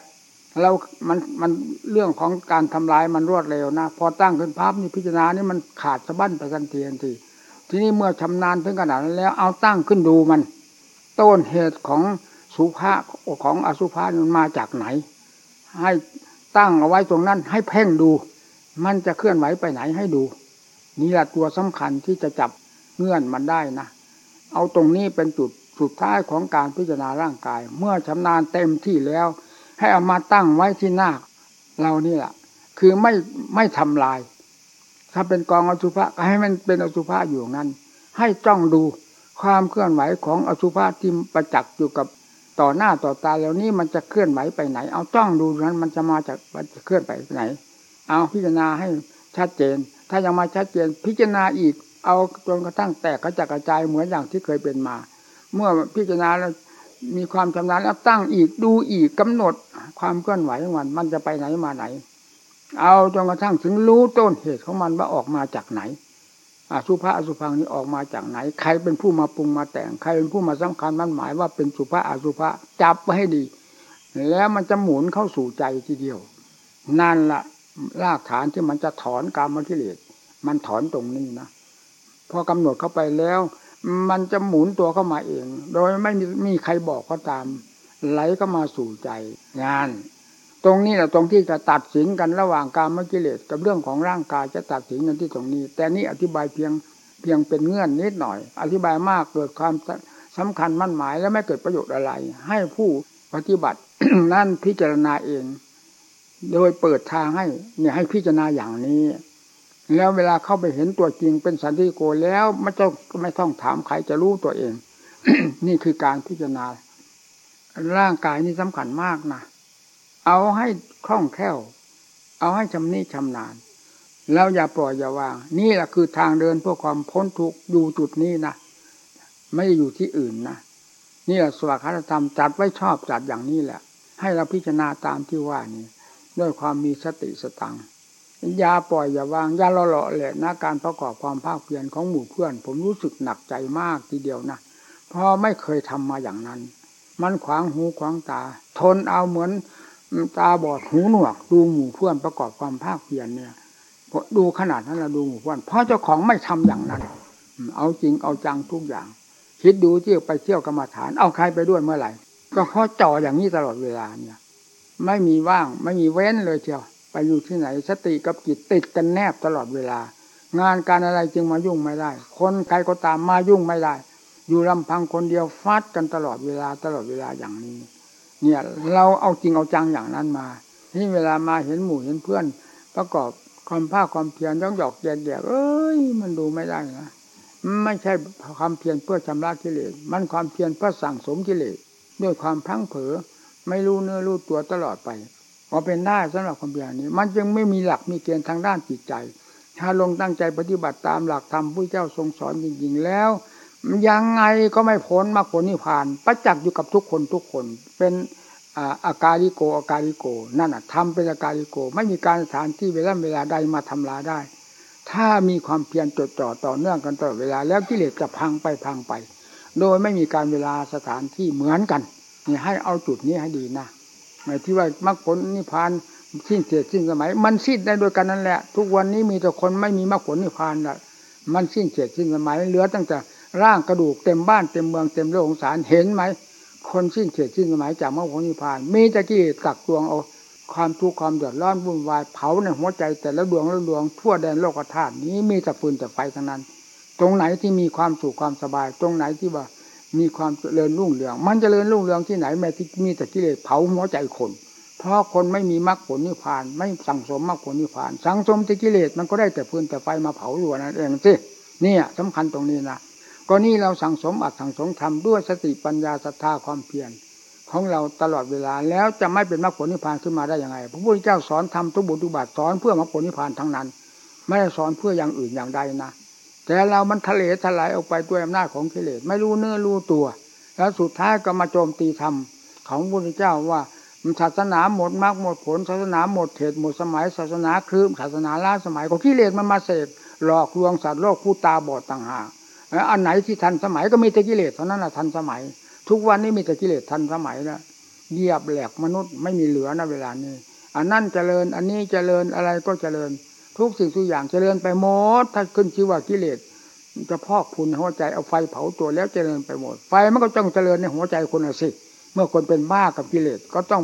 เรามันมันเรื่องของการทำลายมันรวดเร็วนะพอตั้งขึ้นภาพนี่พิจารณานี่มันขาดสะบั้นไปทันทีทันที ทีนี้เมื่อชำนาญถึงขนาดนั้นแล้วเอาตั้งขึ้นดูมัน ต้นเหตุของสุภาของอสุภามันมาจากไหน ให้ตั้งเอาไว้ตรงนั้น ให้เพ่งดู มันจะเคลื่อนไหวไปไหนให้ดู นี่แหละตัวสำคัญที่จะจับ เงื่อนมันได้นะ เอาตรงนี้เป็นจุดสุดท้ายของการพิจารณาร่างกาย เมื่อชำนาญเต็มที่แล้ว ให้เอามาตั้งไว้ที่หน้าเรานี่แหละคือไม่ไม่ทำลาย ถ้าเป็นกองอสุภะให้มันเป็นอสุภะอยู่นั้น ให้จ้องดูความเคลื่อนไหวของอสุภะที่ประจักษ์อยู่กับต่อหน้าต่อตาแล้วนี้มันจะเคลื่อนไหวไปไหน เอาจ้องดูนั้นมันจะมาจากมันจะเคลื่อนไปไหน เอาพิจารณาให้ชัดเจน ถ้ายังมาชัดเจนพิจารณาอีก เอาจนกระทั่งแตกกระจัดกระจายเหมือนอย่างที่เคยเป็นมา เมื่อพิจารณาแล้วมีความชำนาญแล้วตั้งอีกดูอีกกำหนดความเคลื่อนไหวของมัน มันจะไปไหนมาไหน เอาจนกระทั่งถึงรู้ต้นเหตุของมันว่าออกมาจากไหนอสุภะอสุพังนี้ออกมาจากไหน ใครเป็นผู้มาปรุงมาแต่ง ใครเป็นผู้มาสำคัญมันหมายว่าเป็นสุภะอสุภะจับไว้ให้ดี แล้วมันจะหมุนเข้าสู่ใจทีเดียว นั่นละรากฐานที่มันจะถอนกรรมกิเลสมันถอนตรงนี้นะ พอกำหนดเข้าไปแล้ว มันจะหมุนตัวเข้ามาเอง โดยไม่มีมีใครบอกก็ตาม ไหลก็มาสู่ใจงาน ตรงนี้แหละตรงที่จะตัดสินกันระหว่างการมกิเลสกับเรื่องของร่างกายจะตัดสินกันที่ตรงนี้ แต่นี่อธิบายเพียงเพียงเป็นเงื่อนนิดหน่อย อธิบายมากเกิดความสำคัญมั่นหมายและไม่เกิดประโยชน์อะไร ให้ผู้ปฏิบัตินั่นพิจารณาเอง โดยเปิดทางให้เนี่ยให้พิจารณาอย่างนี้ แล้วเวลาเข้าไปเห็นตัวจริงเป็นสันติโกแล้วไม่ต้องไม่ต้องถามใครจะรู้ตัวเอง นี่คือการพิจารณา ร่างกายนี่สำคัญมากนะเอาให้คล่องแคล่ว เอาให้ชำนิชำนาญแล้วอย่าปล่อยอย่าวาง นี่แหละคือทางเดินเพื่อความพ้นทุกข์อยู่จุดนี้นะไม่อยู่ที่อื่นนะนี่แหละสวากาธรรมจัดไว้ชอบจัดอย่างนี้แหละ ให้เราพิจารณาตามที่ว่านี้ ด้วยความมีสติสตัง ยาปล่อยอย่าวางยาหล่อๆแหละนะการประกอบความภาคเพียรของหมู่เพื่อน ผมรู้สึกหนักใจมากทีเดียวนะเพราะไม่เคยทำมาอย่างนั้น มันขวางหูขวางตา ทนเอาเหมือนตาบอดหูหนวก ดูหมู่เพื่อนประกอบความภาคเพียรเนี่ยดูขนาดนั้นเราดูหมู่เพื่อนเพราะเจ้าของไม่ทำอย่างนั้น เอาจริงเอาจังทุกอย่าง คิดดูที่ไปเที่ยวกรรมฐาน เอาใครไปด้วยเมื่อไหร่ ก็เพราะจ่ออย่างนี้ตลอดเวลาเนี่ย ไม่มีว่างไม่มีเว้นเลยเชียว ไปอยู่ที่ไหน สติกับจิตติดกันแนบตลอดเวลา งานการอะไรจึงมายุ่งไม่ได้ คนใครก็ตามมายุ่งไม่ได้ อยู่ลำพังคนเดียวฟาดกันตลอดเวลาตลอดเวลาอย่างนี้ เนี่ยเราเอาจริงเอาจังอย่างนั้นมาที่เวลามาเห็นหมู่เห็นเพื่อน ประกอบความภาคความเพียรย่องหยอกแยกแยกเอ้ยมันดูไม่ได้นะไม่ใช่ความเพียรเพื่อชำระกิเลสมันความเพียรเพื่อสั่งสมกิเลสด้วยความพังเผลอไม่รู้เนื้อรู้ตัวตลอดไป พอเป็นได้สำหรับความเพียรนี้ มันจึงไม่มีหลักมีเกณฑ์ทางด้านจิตใจ ถ้าลงตั้งใจปฏิบัติตามหลักธรรมผู้เจ้าทรงสอนจริงๆแล้ว ยังไงก็ไม่พ้นมรรคผลนิพพาน ประจักษ์อยู่กับทุกคนทุกคนเป็นอาการิโกอาการิโก นั่นอะทำเป็นอาการิโก ไม่มีการสถานที่เวลาเวลาใดมาทำลายได้ ถ้ามีความเพียรจดจ่อต่อเนื่องกันตลอดเวลา แล้วกิเลสจะพังไปพังไป โดยไม่มีการเวลาสถานที่เหมือนกันนี่ให้เอาจุดนี้ให้ดีนะ หมายที่ว่ามรรคผลนิพพานสิ้นเสียสิ้นสมัย มันสิ้นได้โดยกันนั่นแหละ ทุกวันนี้มีแต่คนไม่มีมรรคผลนิพพานละมันสิ้นเสียสิ้นสมัยเหลือตั้งแต่ร่างกระดูกเต็มบ้านเต็มเมืองเต็มโลกของสารเห็นไหมคนสิ้นเสียสิ้นสมัยจากมรรคผลนิพพาน มีตะกี้ตักตวงเอาความทุกข์ความเดือดร้อนวุ่นวายเผาในหัวใจแต่ละดวงละดวงทั่วแดนโลกธาตุนี้มีแต่ฟืนแต่ไฟทั้งนั้น ตรงไหนที่มีความสุขความสบาย ตรงไหนที่ว่า มีความเจริญรุ่งเรือง มันจเจริญรุ่งเรืองที่ไหนแม้ที่มีแต่กิเลสเผาหัวใจคน เพราะคนไม่มีมรรคผลนิพพาน ไม่สั่งสมมรรคผลนิพพาน สังสมแต่กิเลสมันก็ได้แต่พื้นแต่ไฟมาเผาอยู่นั่นเองสิเนี่ยสำคัญตรงนี้นะก็นี่เราสั่งสมอัดสั่งสมทำด้วยสติปัญญาศรัทธาความเพียรของเราตลอดเวลาแล้วจะไม่เป็นมรรคผลนิพพานขึ้นมาได้ยังไงพระพุทธเจ้าสอนทำทุกบุญทุกบาทสอนเพื่อมรรคผลนิพพานทั้งนั้น ไม่ได้สอนเพื่ออย่างอื่นอย่างใดนะ แต่เรามันทะเลทลายออกไปด้วยอำนาจของกิเลสไม่รู้เนื้อรู้ตัว แล้วสุดท้ายก็มาโจมตีธรรมของพระพุทธเจ้าว่าศาสนาหมดมรรคหมดผลศาสนาหมดเขตหมดสมัยศาสนาคืมศาสนาล้าสมัยของกิเลสมันมาเสกหลอกลวงสัตว์โลกผู้ตาบอดต่างหากอันไหนที่ทันสมัยก็มีแต่กิเลสเท่านั้นแหะทันสมัย ทุกวันนี้มีแต่กิเลสทันสมัยแล้วเยียบแหลกมนุษย์ไม่มีเหลือนะเวลานี้ อันนั่นเจริญ อันนี้เจริญอะไรก็เจริญ ทุกสิ่งทุกอย่างเจริญไปหมดถ้าขึ้นชื่อว่ากิเลสจะพอกพุนหัวใจเอาไฟเผาตัวแล้วเจริญไปหมด ไฟมันก็ต้องเจริญในหัวใจคนสิ เมื่อคนเป็นบ้ากับกิเลสก็ต้อง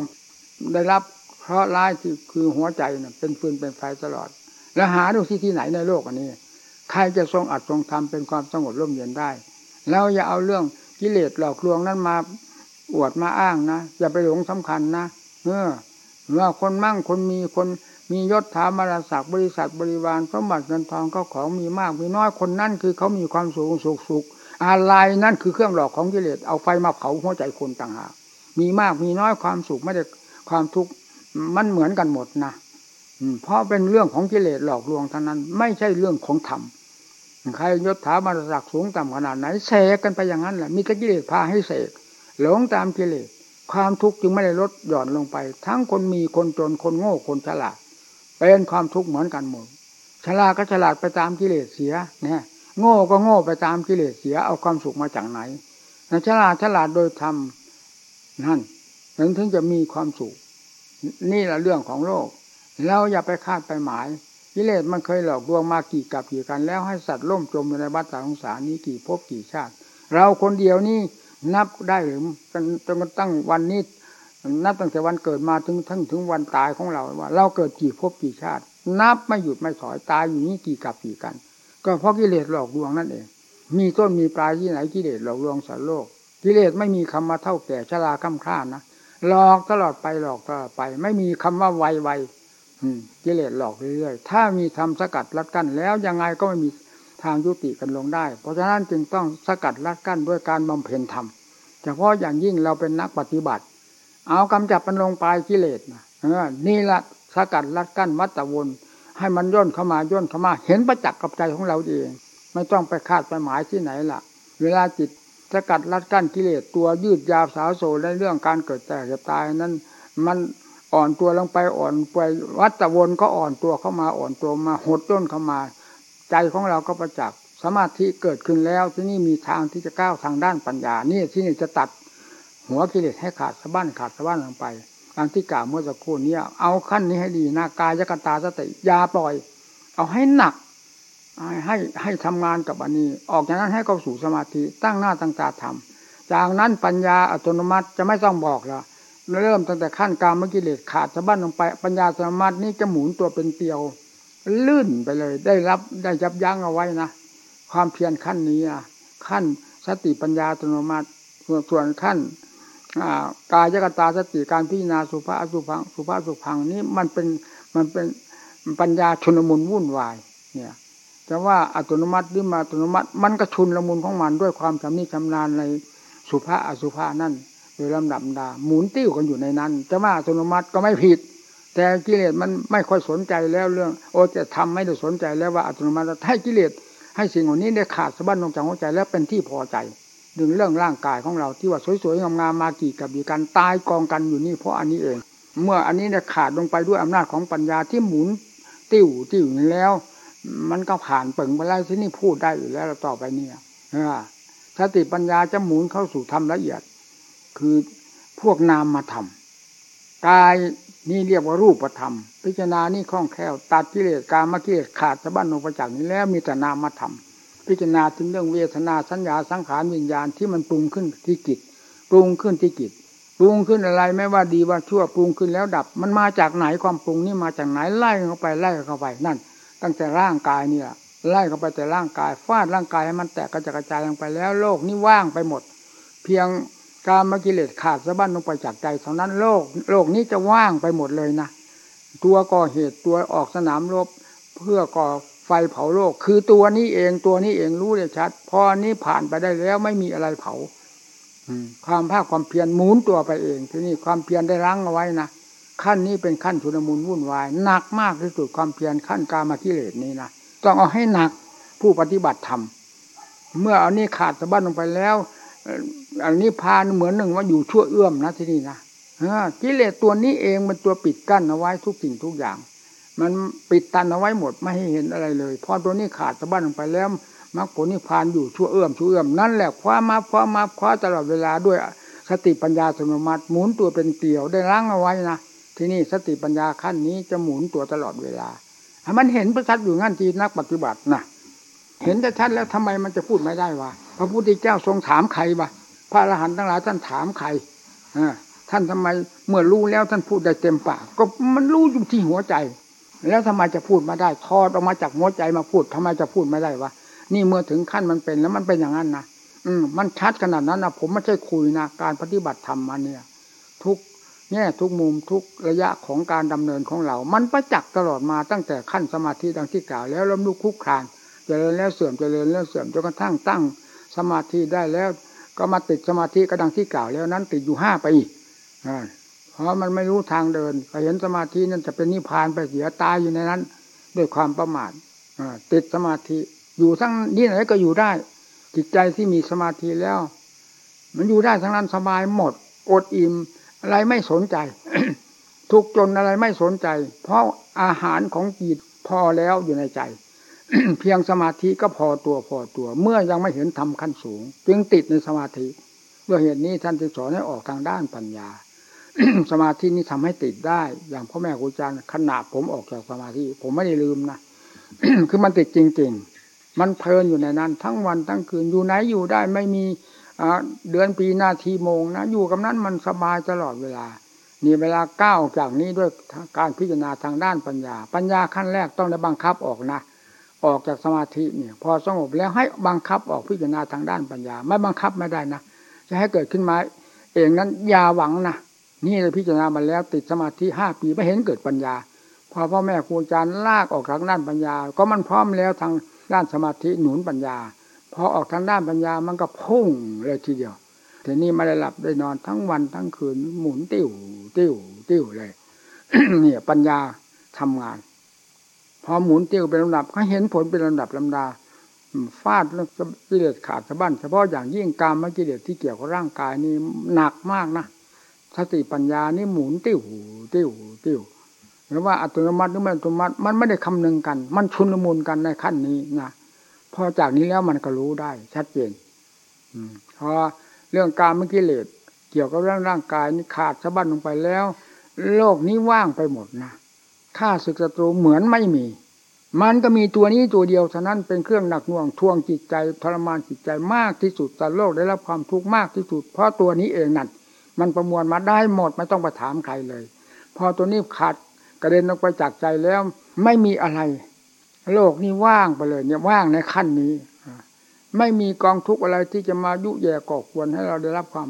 ได้รับเพราะร้ายที่คือหัวใจเน่ะเป็นฟืนเป็นไฟตลอด แล้วหาดูที่ที่ไหนในโลกอันนี้ ใครจะทรงอัดทรงทำเป็นความสงบร่มเย็นได้ แล้วอย่าเอาเรื่องกิเลสหลอกลวงนั้นมาอวดมาอ้างนะอย่าไปหลงสำคัญนะเมื่อเมื่อคนมั่งคนมีคน มียศถาบรรศักดิ์บริษัทบริวารสมบัติเงินทองเขาของมีมากมีน้อยคนนั่นคือเขามีความสูงสุขสุขอะไรนั่นคือเครื่องหลอกของกิเลสเอาไฟมาเผาหัวใจคนต่างหากมีมากมีน้อยความสุขไม่ได้ความทุกข์มันเหมือนกันหมดนะเพราะเป็นเรื่องของกิเลสหลอกลวงทั้งนั้น ไม่ใช่เรื่องของธรรมใครยศถาบรรศักดิ์สูงต่ำขนาดไหนเสกกันไปอย่างนั้นแหละมีแต่กิเลสพาให้เสกหลงตามกิเลสความทุกข์จึงไม่ได้ลดหย่อนลงไป ทั้งคนมีคนจนคนโง่คนฉลาด เป็นความทุกข์เหมือนกันหมดฉลาดก็ฉลาดไปตามกิเลสเสียเนี่ยโง่ก็โง่ไปตามกิเลสเสียเอาความสุขมาจากไหนฉลาดฉลาดโดยธรรมนั่นถึงถึงจะมีความสุข นี่แหละเรื่องของโลก เราอย่าไปคาดไปหมายกิเลสมันเคยหลอกลวงมากี่กับกี่กันแล้วให้สัตว์ล่มจมอยู่ในบัฏสงสารนี้กี่ภพกี่ชาติ เราคนเดียวนี่นับได้หรือจนตั้งวันนี้ นับตั้งแต่วันเกิดมาถึงทั้งถึงวันตายของเราว่า เราเกิดกี่ภพกี่ชาติ นับไม่หยุดไม่ถอยตายอยู่นี้กี่กับกี่กัน ก็เพราะกิเลสหลอกลวงนั่นเอง มีต้นมีปลายที่ไหนกิเลสหลอกลวงสัตว์โลก กิเลสไม่มีคำมาเท่าแก่ชราค้ำข้านะหลอกตลอดไปหลอกตลอดไป ไม่มีคำว่าไวไวกิเลสหลอกเรื่อยๆถ้ามีทำสกัดรัดกั้นแล้วยังไงก็ไม่มีทางยุติกันลงได้ เพราะฉะนั้นจึงต้องสกัดรัดกั้นด้วยการบำเพ็ญธรรมเฉพาะอย่างยิ่งเราเป็นนักปฏิบัติ เอากำจับมันลงไปกิเลสนะนี่ละสกัดรัดกั้นวัตวน ให้มันย่นเข้ามาย่นเข้ามา เห็นประจักษ์กับใจของเราเอง ไม่ต้องไปคาดไปหมายที่ไหนล่ะ เวลาจิตสกัดรัดกั้นกิเลสตัวยืดยาวสาวโซในเรื่องการเกิดแต่เกิดตายนั้น มันอ่อนตัวลงไปอ่อนไปวัตวนก็อ่อนตัวเข้ามาอ่อนตัวมาหดต้นเข้ามา ใจของเราก็ประจักษ์สมาธิเกิดขึ้นแล้วที่นี่มีทางที่จะก้าวทางด้านปัญญานี่ที่นี่จะตัด หัวกิเลสให้ขาดสะบั้นขาดสะบั้นลงไปทางที่กล่าวเมื่อสักครู่นี้เอาขั้นนี้ให้ดีนะกายกตาสติยาปล่อย เอาให้หนัก ให้ให้ทำงานกับอันนี้ ออกจากนั้นให้เข้าสู่สมาธิตั้งหน้าตั้งตาทำจากนั้นปัญญาอัตโนมัติจะไม่ต้องบอกล้วเริ่มตั้งแต่ขั้นกามกิเลสขาดสะบั้นลงไป ปัญญาสมาธินี้จะหมุนตัวเป็นเตียว ลื่นไปเลย ได้รับได้ยับยั้งเอาไว้นะความเพียรขั้นนี้อะขั้นสติปัญญาอัตโนมัติส่วนขั้น กายกตาสติการพิจารณาสุภาสุพังสุภาสุพังนี้มันเป็นมันเป็นปัญญาชนมุนวุ่นวาย เนี่ยแต่ว่าอัตโนมัติหรือมาอัตโนมัติ มันก็ชุนละมุนของมันด้วยความชำนิชำนาญในสุภาอสุภานั่นโดยลำดับดาหมุนติ้วกันอยู่ในนั้นจะว่าอัตโนมัติก็ไม่ผิด แต่กิเลสมันไม่ค่อยสนใจแล้วเรื่อง โอ้จะทำไม่ได้สนใจแล้วว่าอัตโนมัติให้กิเลสให้สิ่งเหล่านี้ได้ขาดสะบั้นลงจากหัวใจแล้วเป็นที่พอใจ ดึงเรื่องร่างกายของเราที่ว่าสวยๆงามๆมากี่กับกี่กันตายกองกันอยู่นี่เพราะอันนี้เอง เมื่ออันนี้เนี่ยขาดลงไปด้วยอำนาจของปัญญาที่หมุนติ้วติ้วนี้แล้ว มันก็ผ่านเปิงไปแล้วที่นี่พูดได้อยู่แล้วต่อไปเนี่ยสติปัญญาจะหมุนเข้าสู่ธรรมละเอียด คือพวกนามมาทำกายนี่เรียกว่ารูปธรรม พิจารณานี่คล่องแคล่วตัดกิเลสการมกิเลสขาดสะบั้นลงไปจากนี้แล้วมีแต่นามธรรม พิจารณาถึงเรื่องเวทนาสัญญาสังขารวิญญาณที่มันปรุงขึ้นที่กิจปรุงขึ้นที่กิจปรุงขึ้นอะไรไม่ว่าดีว่าชั่วปรุงขึ้นแล้วดับ มันมาจากไหนความปรุงนี่มาจากไหนไล่เข้าไปไล่เข้าไปนั่น ตั้งแต่ร่างกายเนี่ยไล่เข้าไปแต่ร่างกายฟาดร่างกายให้มันแตกกระจายกระจายลงไปแล้ว โลกนี่ว่างไปหมด เพียงการมกิเลสขาดสะบั้นลงไปจากใจเท่านั้นโลก โลกนี้จะว่างไปหมดเลยนะตัวก่อเหตุตัวออกสนามรบเพื่อก่อ ไฟเผาโลก คือตัวนี้เองตัวนี้เองรู้เลยชัด พอนี้ผ่านไปได้แล้วไม่มีอะไรเผาความภาคความเพียรหมุนตัวไปเอง ที่นี่ความเพียรได้รั้งเอาไว้นะขั้นนี้เป็นขั้นชุนมุนวุ่นวายหนักมากที่สุดความเพียรขั้นกามากิเลสนี้นะต้องเอาให้หนักผู้ปฏิบัติธรรมเมื่อเอานี้ขาดสะบั้นลงไปแล้ว อันนี้พานเหมือนหนึ่งว่าอยู่ชั่วเอื้อมนะที่นี่นะกิเลสตัวนี้เองมันตัวปิดกั้นเอาไว้ทุกสิ่งทุกอย่าง มันปิดตันเอาไว้หมดไม่ให้เห็นอะไรเลยพอตัวนี้ขาดสะบั้นลงไปแล้วมรรคผลนิพพานอยู่ชั่วเอื้อมชั่วเอื้อมนั่นแหละคว้ามาคว้ามาคว้าตลอดเวลาด้วยสติปัญญาสมมัติหมุนตัวเป็นเตี่ยวได้ล้างเอาไว้นะที่นี่สติปัญญาขั้นนี้จะหมุนตัวตลอดเวลามันเห็นประชัดอยู่งั้นจีนักปฏิบัตินะเห็นแต่ชัดแล้วทำไมมันจะพูดไม่ได้วะพระพุทธเจ้าทรงถามใครวะพระอรหันต์ทั้งหลายท่านถามใครท่านทำไมเมื่อรู้แล้วท่านพูดได้เต็มปากก็มันรู้อยู่ที่หัวใจ แล้วทำไมจะพูดมาได้ทอดออกมาจากหัวใจมาพูดทำไมจะพูดไม่ได้วะนี่เมื่อถึงขั้นมันเป็นแล้วมันเป็นอย่างนั้นนะอืมมันชัดขนาดนั้นนะผมไม่ใช่คุยนะการปฏิบัติธรรมมาเนี่ย ทุกแง่ทุกมุมทุกระยะของการดำเนินของเรา มันประจักษ์ตลอดมาตั้งแต่ขั้นสมาธิดังที่กล่าวแล้วล้มลุกคุกคานเจริญแล้วเสื่อมจเจริญแล้วเสื่อมจนกระทั่งตั้งสมาธิได้แล้ว ก็มาติดสมาธิก็ดังที่กล่าวแล้วนั้นติดอยู่ห้าปี เพราะมันไม่รู้ทางเดินไปเห็นสมาธินั้นจะเป็นนิพพานไปเสียตายอยู่ในนั้น ด้วยความประมาทติดสมาธิ อยู่ทั้งที่ไหนก็อยู่ได้ จิตใจที่มีสมาธิแล้ว มันอยู่ได้ทั้งนั้นสบายหมด อดอิ่มอะไรไม่สนใจ ทุกจนอะไรไม่สนใจ เพราะอาหารของจิตพอแล้วอยู่ในใจ เพียงสมาธิก็พอตัวพอตัว เมื่อยังไม่เห็นทำขั้นสูง จึงติดในสมาธิด้วยเหตุนี้ท่านจึงสอนให้ออกทางด้านปัญญา สมาธินี้ทำให้ติดได้ อย่างพ่อแม่ครูอาจารย์ขนาดผมออกจากสมาธิผมไม่ได้ลืมนะคือมันติดจริง ๆ มันเพลินอยู่ในนั้น ทั้งวันทั้งคืนอยู่ไหนอยู่ได้ไม่มีเดือนปีนาทีโมงนะอยู่กับนั้นมันสบายตลอดเวลานี่เวลาก้าวจากนี้ด้วยการพิจารณาทางด้านปัญญา ปัญญาขั้นแรกต้องได้บังคับออกนะ ออกจากสมาธิเนี่ย พอสงบแล้วให้บังคับออกพิจารณาทางด้านปัญญา ไม่บังคับไม่ได้นะจะให้เกิดขึ้นมาเองนั้นอย่าหวังนะ นี่เลยพิจารณามาแล้วติดสมาธิห้าปีไม่เห็นเกิดปัญญา พอพ่อแม่ครูอาจารย์ลากออกทางด้านปัญญา ก็มันพร้อมแล้วทางด้านสมาธิหนุนปัญญา พอออกทางด้านปัญญามันก็พุ่งเลยทีเดียวแต่นี่ไม่ได้หลับได้นอนทั้งวันทั้งคืนหมุนติ้วติ้วติ้วเลยเนี่ยปัญญาทำงาน พอหมุนติ้วเป็นลำดับเขาเห็นผลเป็นลำดับลำดาฟาดกิเลสขาดสะบั้นเฉพาะอย่างยิ่งกามมกิเลสที่เกี่ยวกับร่างกายนี่หนักมากนะ สติปัญญานี่หมุนติ้วติ้วติ้วหรือว่าอัตโนมัติหรือไม่อัตโนมัติ มันไม่ได้คำนึงกัน มันชุนละมุนกันในขั้นนี้นะพอจากนี้แล้วมันก็รู้ได้ ชัดเจนพอเรื่องการเมื่อกี้เลสเกี่ยวกับเรื่องร่างกายนี่ขาดสะบั้นลงไปแล้ว โลกนี้ว่างไปหมดนะข้าศึกศัตรูเหมือนไม่มี มันก็มีตัวนี้ตัวเดียวเท่านั้นเป็นเครื่องหนักหน่วงทวงจิตใจทรมานจิตใจมากที่สุดแต่โลกได้รับความทุกข์มากที่สุด เพราะตัวนี้เองนั่น มันประมวลมาได้หมดไม่ต้องไปถามใครเลย พอตัวนี้ขาดกระเด็นออกไปจากใจแล้ว ไม่มีอะไร โลกนี้ว่างไปเลย เนี่ยว่างในขั้นนี้ไม่มีกองทุกข์อะไรที่จะมายุแย่ก่อควรให้เราได้รับความ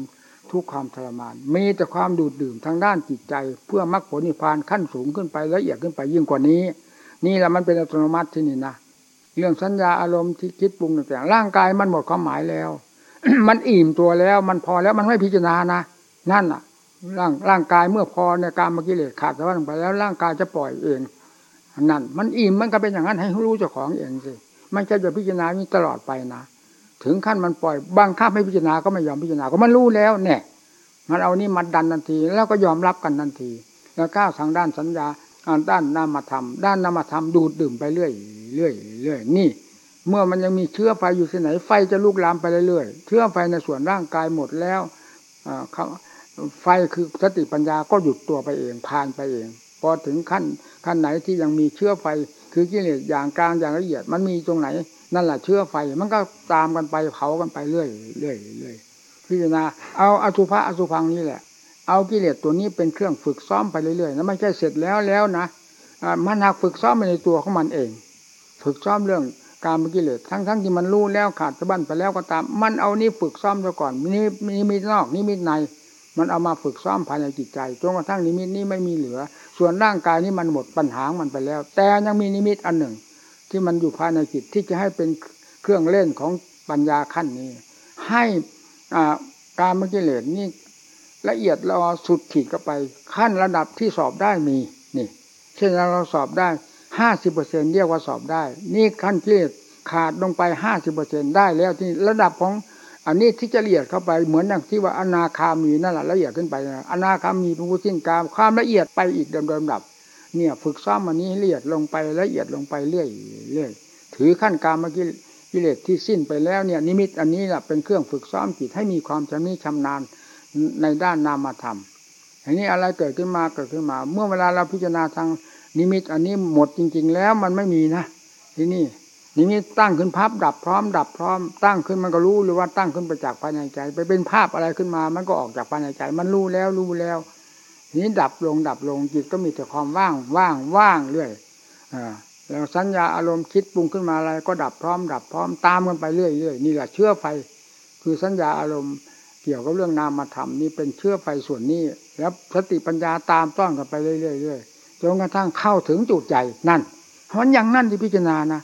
ทุกข์ความทรมาน มีแต่ความดูดดื่มทางด้านจิตใจ เพื่อมรรคผลนิพพานขั้นสูงขึ้นไปละเอียดขึ้นไปยิ่งกว่านี้ นี่แหละมันเป็นอัตโนมัติที่นี่นะเรื่องสัญญาอารมณ์ที่คิดปรุงต่างๆร่างกายมันหมดความหมายแล้ว มันอิ่มตัวแล้ว มันพอแล้วมันไม่พิจารณานะ นั่นอะ ร่างร่างกายเมื่อพอในการมกิเลสขาดสะบั้นไปแล้วร่างกายจะปล่อยเองนั่น มันอิ่มมันก็เป็นอย่างนั้นให้รู้เจ้าของเองสิไม่ใช่จะพิจารณานี้ตลอดไปนะถึงขั้นมันปล่อยบางข้าไม่พิจารณาก็ไม่ยอมพิจารณาก็มันรู้แล้วเนี่ยมันเอานี่มาดันทันที แล้วก็ยอมรับกันทันที แล้วก้าวทางด้านสัญญาด้านนามธรรม ด้านนามธรรมดูดดื่มไปเรื่อยเรื่อยเรื่อยนี่ เมื่อมันยังมีเชื้อไฟอยู่ที่ไหนไฟจะลุกลามไปเรื่อยๆเชื้อไฟในส่วนร่างกายหมดแล้ว ไฟคือสติปัญญาก็หยุดตัวไปเองผ่านไปเอง พอถึงขั้นขั้นไหนที่ยังมีเชื้อไฟ คือกิเลสอย่างกลางอย่างละเอียด มันมีตรงไหน นั่นแหละเชื้อไฟมันก็ตามกันไปเผากันไปเรื่อยเรื่อยเรื่อยพิจารณาเอาอสุภะอสุพังนี่แหละ เอากิเลสตัวนี้เป็นเครื่องฝึกซ้อมไปเรื่อยๆนะไม่ใช่เสร็จแล้วแล้วนะมันหักฝึกซ้อมไปในตัวของมันเอง ฝึกซ้อมเรื่องการมกิเลสทั้งๆทที่มันรู้แล้วขาดสะบั้นไปแล้วก็ตาม มันเอานี่ฝึกซ้อมซะก่อนนี่นี่มีนอกนี่มีใน มันเอามาฝึกซ้อมภายในจิตใจจนกระทั่งนิมิตนี้ไม่มีเหลือ ส่วนร่างกายนี้มันหมดปัญหามันไปแล้ว แต่ยังมีนิมิตอันหนึ่ง ที่มันอยู่ภายในจิตที่จะให้เป็นเครื่องเล่นของปัญญาขั้นนี้ ให้การมกิเลสนี่ละเอียดเราสุดขีดก็ไป ขั้นระดับที่สอบได้มีนี่ เช่นเราสอบได้ห้าสิบเปอร์เซ็นเรียกว่าสอบได้ นี่ขั้นกิเลสขาดลงไปห้าสิบเปอร์เซ็นได้แล้วที่ระดับของ อันนี้ที่จะละเอียดเข้าไปเหมือนอย่างที่ว่าอนาคามีนั่นแหละละเอียดขึ้นไปนะอนาคามีเป็นผู้สิ้นกามความละเอียดไปอีกเดิมๆดับ เนี่ย ฝึกซ้อมอันนี้ละเอียดลงไปละเอียดลงไปเรื่อยเรื่อยถือขั้นกามเมื่อกี้กิเลสที่สิ้นไปแล้วเนี่ย นิมิตอันนี้แหละเป็นเครื่องฝึกซ้อมจิตให้มีความชำนิชำนาญในด้านนามธรรมอันนี้อะไรเกิดขึ้นมาเกิดขึ้นมา เมื่อเวลาเราพิจารณาทางนิมิต อันนี้หมดจริง ๆ แล้วมันไม่มีนะที่นี่ นิมิตตั้งขึ้นพับดับพร้อม ดับพร้อม ตั้งขึ้นมันก็รู้หรือว่าตั้งขึ้นไปจากภายในใจ ไปเป็นภาพอะไรขึ้นมา มันก็ออกจากภายในใจ มันรู้แล้วรู้แล้วนี้ดับลงดับลงจิตก็มีแต่ความว่างว่างว่างเรื่อยอ่าแล้วสัญญาอารมณ์คิดปรุงขึ้นมาอะไร ก็ดับพร้อม ดับพร้อมตามกันไปเรื่อยเรื่อยนี่แหละเชื่อไฟ คือสัญญาอารมณ์เกี่ยวกับเรื่องนามธรรมนี่เป็นเชื่อไฟส่วนนี้ แล้วสติปัญญาตามต้อนกันไปเรื่อยเรื่อยจนกระทั่งเข้าถึงจุดใจนั่นมันอย่างนั่นที่พิจารณานะ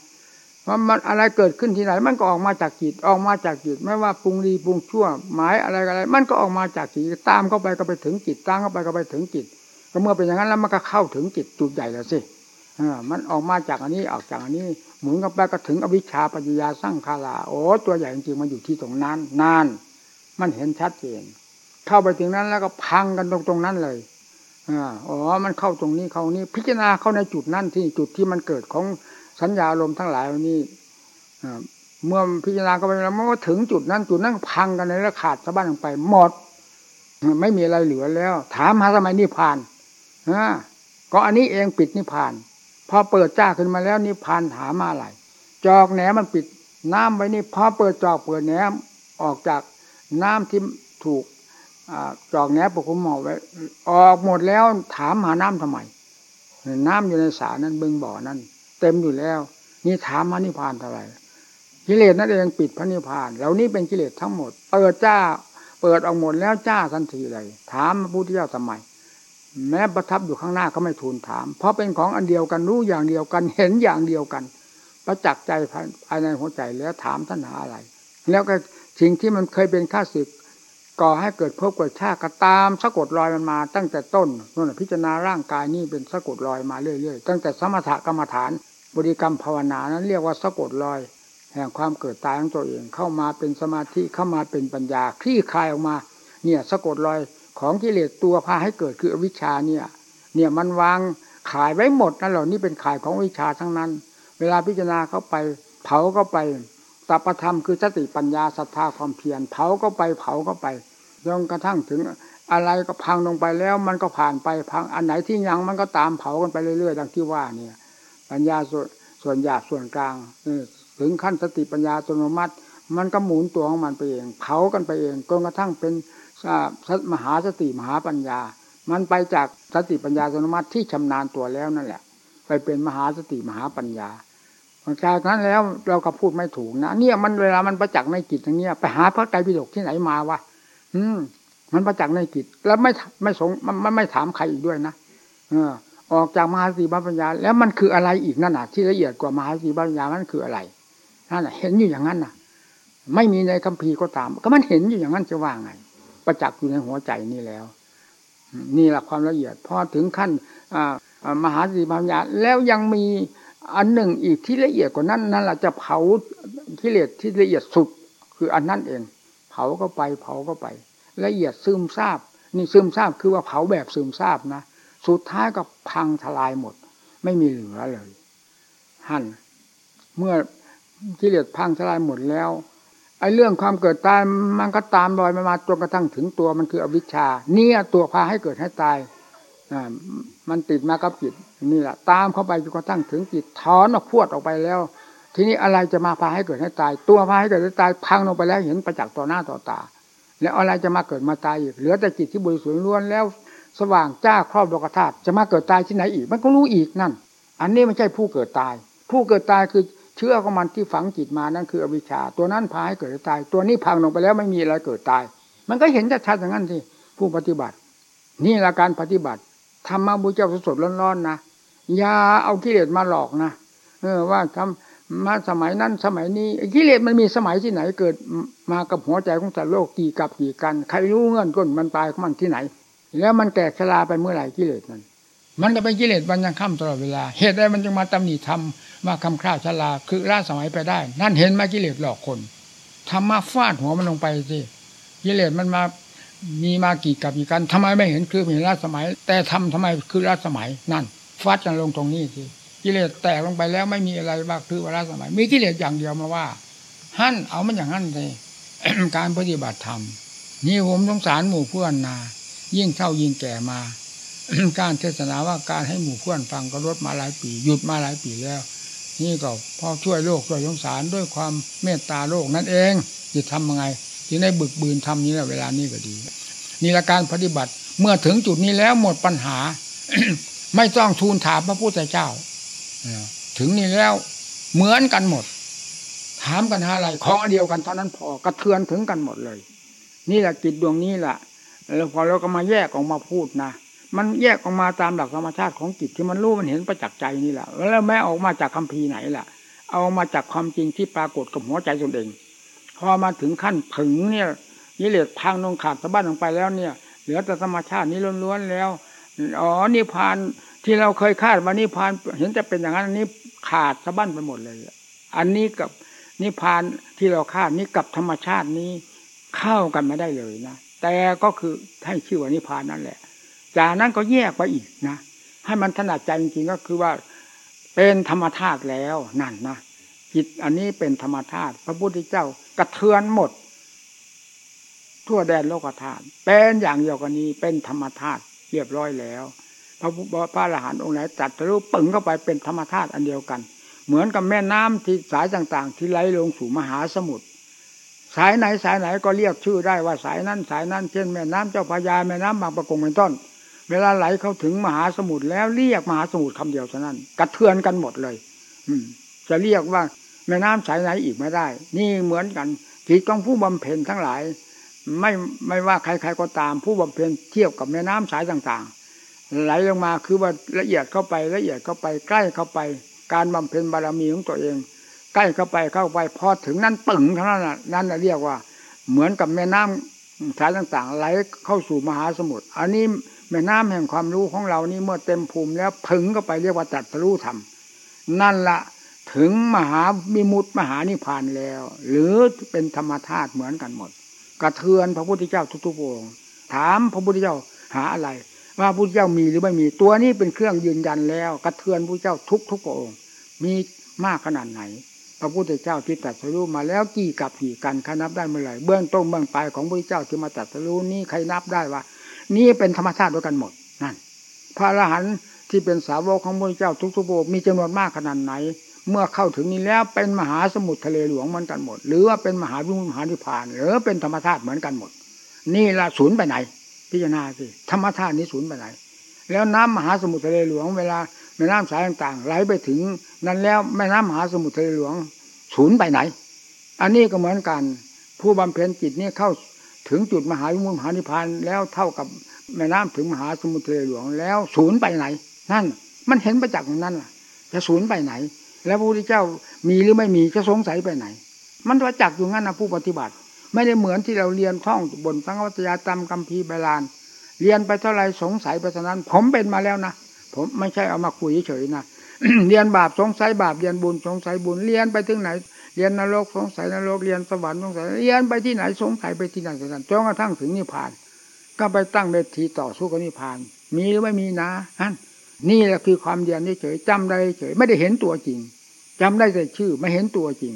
ว่ามันอะไรเกิดขึ้นที่ไหน มันก็ออกมาจากจิตออกมาจากจิตไม่ว่าปรุงดีปรุงชั่ว หมายอะไรอะไร มันก็ออกมาจากจิตตามเข้าไปก็ไปถึงจิตตามเข้าไปก็ไปถึงจิตก็เมื่อเป็นอย่างนั้นแล้วมันก็เข้าถึงจิตจุดใหญ่แล้วสิมันออกมาจากอันนี้ออกจากอันนี้ หมุนกับไปก็ถึงอวิชชาปัญญาสร้างคาลาโอ้ตัวใหญ่จริงๆมันอยู่ที่ตรงนั้นนาน มันเห็นชัดเจนเข้าไปถึงนั้นแล้วก็พังกันตรงตรงนั้นเลยอ๋อ มันเข้าตรงนี้เข้านี้พิจารณาเข้าในจุดนั้นที่จุดที่มันเกิดของ สัญญาลมทั้งหลายนี้เมื่อพิจารณาเข้าไปแล้วมันก็ถึงจุดนั้นจุดนั้นพังกันเลยแล้วขาดสะบั้นลงไป หมด ไม่มีอะไรเหลือแล้ว ถามหาทำไมนิพพานก็อันนี้เองปิดนิพพาน พอเปิดจ้าขึ้นมาแล้วนิพพานหามาอะไรจอกแหนมันปิดน้ำไว้นี่พอเปิดจอกเปิดแหนมออกจากน้ำที่ถูกจอกแหนปกคุมหมอไว้ ออกหมดแล้วถามหาน้ำทำไมน้ำอยู่ในสานั้นบึงบ่อนั้น เต็มอยู่แล้ว นี่ถามมานิพพานเท่าไหร่กิเลสนั่นเองปิดพระนิพพานแล้วนี่เป็นกิเลสทั้งหมด เปิดจ้า เปิดออกหมดแล้วจ้าทันทีเลย ถามพระพุทธเจ้าทำไมแม้ประทับอยู่ข้างหน้าก็ไม่ทูลถาม เพราะเป็นของอันเดียวกันรู้อย่างเดียวกันเห็นอย่างเดียวกัน ประจักษ์ใจภายในหัวใจแล้วถามท่านหาอะไร แล้วก็สิ่งที่มันเคยเป็นข้าศึกก่อให้เกิดพบเกิดชาติก็ตามสะกดรอยมันมา ตั้งแต่ต้นนั่นพิจารณาร่างกายนี่เป็นสะกดรอยมาเรื่อยๆ ตั้งแต่สมถกรรมฐาน บริกรรมภาวนานั้นเรียกว่าสะกดรอย แห่งความเกิดตายของตัวเองเข้ามาเป็นสมาธิเข้ามาเป็นปัญญาคลี่คลายออกมา เนี่ยสะกดรอยของกิเลสตัวพาให้เกิดคืออวิชชาเนี่ย เนี่ยมันวางขายไว้หมดนั่นเหล่านี้เป็นขายของวิชาทั้งนั้น เวลาพิจารณาเข้าไป เผาก็ไปตัปธรรมคือสติปัญญาศรัทธาความเพียรเผาก็ไปเผาก็ไปจนกระทั่งถึงอะไรก็พังลงไปแล้วมันก็ผ่านไปพังอันไหนที่ยังมันก็ตามเผากันไปเรื่อยๆดังที่ว่าเนี่ย ปัญญาส่วนส่วนหยาบส่วนกลางถึงขั้นสติปัญญาอัตโนมัติ มันก็หมุนตัวของมันไปเองเผากันไปเองจนกระทั่งเป็นมหาสติมหาปัญญา มันไปจากสติปัญญาสมมัติที่ชำนาญตัวแล้วนั่นแหละ ไปเป็นมหาสติมหาปัญญาจากนั้นแล้วเราก็พูดไม่ถูกนะเนี่ยมันเวลามันประจักษ์ในจิตอย่างเงี้ยไปหาพระไตรปิฎกที่ไหนมาวะอืมมันประจักษ์ในจิตแล้วไม่ไม่สงมันไม่ถามใครอีกด้วยนะเออ ออกจากมหาสติปัญญา แล้วมันคืออะไรอีกนั่นน่ะ ที่ละเอียดกว่ามหาสติปัญญามันคืออะไรนั่นแหะเห็นอยู่อย่างนั้นน่ะ ไม่มีในคัมภีร์ก็ตาม ก็มันเห็นอยู่อย่างนั้นจะว่าไง ประจักษ์อยู่ในหัวใจนี่แล้ว นี่แหละความละเอียดพอถึงขั้นมหาสติปัญญาแล้วยังมีอันหนึ่งอีกที่ละเอียดกว่านั้นนั่นแหละจะเผากิเลสที่ละเอียดสุดคืออันนั้นเอง เผาก็ไป เผาก็ไป ละเอียดซึมซาบ นี่ซึมซาบคือว่าเผาแบบซึมซาบนะ สุดท้ายก็พังทลายหมด ไม่มีเหลือเลย หั่น เมื่อกิเลสพังทลายหมดแล้วไอ้เรื่องความเกิดตายมันก็ตามรอยมามาจนกระทั่งถึงตัวมันคืออวิชชา เนี่ยตัวพาให้เกิดให้ตายอ่ามันติดมากับจิตนี่แหละตามเข้าไปจนกระทั่งถึงจิตถอนออกพวดออกไปแล้ว ทีนี้อะไรจะมาพาให้เกิดให้ตาย ตัวพาให้เกิดให้ตายพังลงไปแล้วเห็นประจักษ์ต่อหน้าต่อตา แล้วอะไรจะมาเกิดมาตายอีกเหลือแต่จิตที่บริสุทธิ์ล้วนแล้ว สว่างจ้าครอบโลกธาตุจะมาเกิดตายที่ไหนอีก มันก็รู้อีกนั่น อันนี้ไม่ใช่ผู้เกิดตาย ผู้เกิดตายคือเชื่อของมันที่ฝังจิตมานั่นคืออวิชชา ตัวนั้นพาให้เกิดตาย ตัวนี้พังลงไปแล้วไม่มีอะไรเกิดตาย มันก็เห็นชัดๆอย่างนั้นที่ผู้ปฏิบัติ นี่ละการปฏิบัติธรรมะบุญเจ้าสดๆร้อนๆนะอย่าเอากิเลสมาหลอกนะเออว่าทำมาสมัยนั้นสมัยนี้กิเลสมันมีสมัยที่ไหนเกิดมากับหัวใจของสัตว์โลกกี่กับกี่กัน ใครรู้เงื่อนก้นมันตายของมันที่ไหน แล้วมันแก่ชราไปเมื่อไหร่กิเลสมัน มันก็เป็นกิเลสวันยังค่ำตลอดเวลา เหตุใดมันจึงมาตำหนิทำมาคำคร่าชราคือล่าสมัยไปได้ นั่นเห็นไหมกิเลสหลอกคนทำมาฟาดหัวมันลงไปสิกิเลสมันมามีมากี่กับกี่กันทำไมไม่เห็นคือเห็นล่าสมัย แต่ทำทำไมคือล่าสมัยนั่นฟาดกันลงตรงนี้สิกิเลสแตกลงไปแล้วไม่มีอะไรบ้างคือวาระสมัย มีกิเลสอย่างเดียวมาว่าหั่นเอามันอย่างนั้นเลยการปฏิบัติธรรมนี่ผมสงสารหมู่เพื่อนนา ยิ่งเท่ายิ่งแก่มา การเทศนาว่าการให้หมู่เพื่อนฟังก็ลดมาหลายปี หยุดมาหลายปีแล้ว นี่ก็พอช่วยโลกช่วยสงสารด้วยความเมตตาโลกนั่นเองจะทำยังไงที่ได้บึกบืนทำนี้แหละเวลานี้ก็ดีนี่ละการปฏิบัติเมื่อถึงจุดนี้แล้วหมดปัญหา ไม่ต้องทูลถามพระพุทธเจ้าถึงนี่แล้วเหมือนกันหมด ถามกันหาอะไร ของเดียวกันเท่านั้นพอกระเทือนถึงกันหมดเลย นี่แหละจิตดวงนี้แหละ แล้วพอเราก็มาแยกออกมาพูดนะมันแยกออกมาตามหลักธรรมชาติของจิตที่มันรู้มันเห็นประจักษ์ใจนี่แหละแล้วแม้ออกมาจากคัมภีร์ไหนล่ะ เอามาจากความจริงที่ปรากฏกับหัวใจตนเอง พอมาถึงขั้นถึงเนี่ยยิเลสพังลงขาดสะบั้นลงไปแล้วเนี่ย เหลือแต่ธรรมชาตินี้ล้วนๆแล้วอ๋อนิพานที่เราเคยคาดว่านิพานเห็นจะเป็นอย่างนั้นอันนี้ขาดสะบั้นไปหมดเลยอันนี้กับนิพานที่เราคาดนี้กับธรรมชาตินี้เข้ากันไม่ได้เลยนะ แต่ก็คือให้ชื่อว่านิพานนั่นแหละ จากนั้นก็แยกไปอีกนะ ให้มันถนัดใจจริงๆก็คือว่าเป็นธรรมธาตุแล้วนั่นนะจิตอันนี้เป็นธรรมธาตุพระพุทธเจ้ากระเทือนหมด ทั่วแดนโลกธาตุเป็นอย่างเดียวกันนี้เป็นธรรมธาตุเรียบร้อยแล้ว พระพระอรหันต์องค์ไหนจัดทะลุปึงเข้าไปเป็นธรรมธาตุอันเดียวกัน เหมือนกับแม่น้ำที่สายต่างๆ ที่ไหลลงสู่มหาสมุทร สายไหนสายไหนก็เรียกชื่อได้ว่าสายนั้นสายนั้นเช่นแม่น้ำเจ้าพญาแม่น้ำบางประกงเป็นต้น เวลาไหลเข้าถึงมหาสมุทรแล้วเรียกมหาสมุทรคำเดียวเท่านั้น กระเทือนกันหมดเลย อืม จะเรียกว่าแม่น้ำสายไหนอีกไม่ได้ นี่เหมือนกันจิตของผู้บำเพ็ญทั้งหลาย ไม่ไม่ว่าใครๆก็ตามผู้บำเพ็ญเทียบกับแม่น้ำสายต่างๆ ไหลลงมาคือว่าละเอียดเข้าไปละเอียดเข้าไปใกล้เข้าไป การบำเพ็ญบารมีของตัวเอง ใกล้เข้าไปเข้าไปพอถึงนั้นปึงเท่านั้นนั่นเรียกว่า เหมือนกับแม่น้ำสายต่างๆไหลเข้าสู่มหาสมุทรอันนี้แม่น้ำแห่งความรู้ของเรานี่เมื่อเต็มภูมิแล้วพึงเข้าไปเรียกว่าจัดรู้ธรรมนั่นละถึงมหามิมุตมหานิพานแล้ว หรือเป็นธรรมธาตุเหมือนกันหมด กระเทือนพระพุทธเจ้าทุกๆองค์ถามพระพุทธเจ้าหาอะไร ว่าพระเจ้ามีหรือไม่มีตัวนี้เป็นเครื่องยืนยันแล้ว กระเทือนพระเจ้าทุกทุกองค์มีมากขนาดไหน พระพุทธเจ้าที่ตรัสรู้มาแล้วกี่กับกี่กันใครนับได้เมื่อไหร่เบื้องต้นเบื้องปลายของพระเจ้าที่มาตรัสรู้นี่ใครนับได้ว่า นี่เป็นธรรมชาติด้วยกันหมดนั่นพระอรหันต์ที่เป็นสาวกของพระเจ้าทุกๆองค์มีจำนวนมากขนาดไหน เมื่อเข้าถึงนี้แล้วเป็นมหาสมุทรทะเลหลวงเหมือนกันหมด หรือว่าเป็นมหาวิมุตมหานิพพาน หรือเป็นธรรมชาติเหมือนกันหมด นี่ละศูนย์ไปไหน พิจารณาสิธรรมชาตินี้ศูนย์ไปไหน แล้วน้ำมหาสมุทรทะเลหลวงเวลา แม่น้ำสายต่างๆ ไหลไปถึงนั้นแล้วแม่น้ำมหาสมุทรทะเลหลวงศูนย์ไปไหน อันนี้ก็เหมือนกัน ผู้บำเพ็ญจิตนี่เข้าถึงจุดมหาวิมุติมหานิพพานแล้วเท่ากับแม่น้ำถึงมหาสมุทรทะเลหลวงแล้วศูนย์ไปไหน นั่น มันเห็นประจักษ์ของนั้นล่ะ จะศูนย์ไปไหน แล้วพระพุทธเจ้ามีหรือไม่มีจะสงสัยไปไหน มันประจักษ์อยู่งั้นนะผู้ปฏิบัติ ไม่ได้เหมือนที่เราเรียนท่องบนสังวัตยาตามกัมพีบาลาน เรียนไปเท่าไรสงสัยไปเท่านั้น ผมเป็นมาแล้วนะ ผมไม่ใช่เอามาคุยเฉยๆนะเรียนบาปสงสัยบาปเรียนบุญสงสัยบุญเรียนไปถึงไหน เรียนนรกสงสัยนรกเรียนสวรรค์สงสัยเรียนไปที่ไหนสงสัยไปที่ไหนสันจนกระทั่งถึงนิพพาน ก็ไปตั้งเวทีต่อสู้กับนิพพาน มีหรือไม่มีนะนั่นนี่แหละคือความเรียนเฉยๆจำได้เฉยไม่ได้เห็นตัวจริงจำได้แต่ชื่อไม่เห็นตัวจริง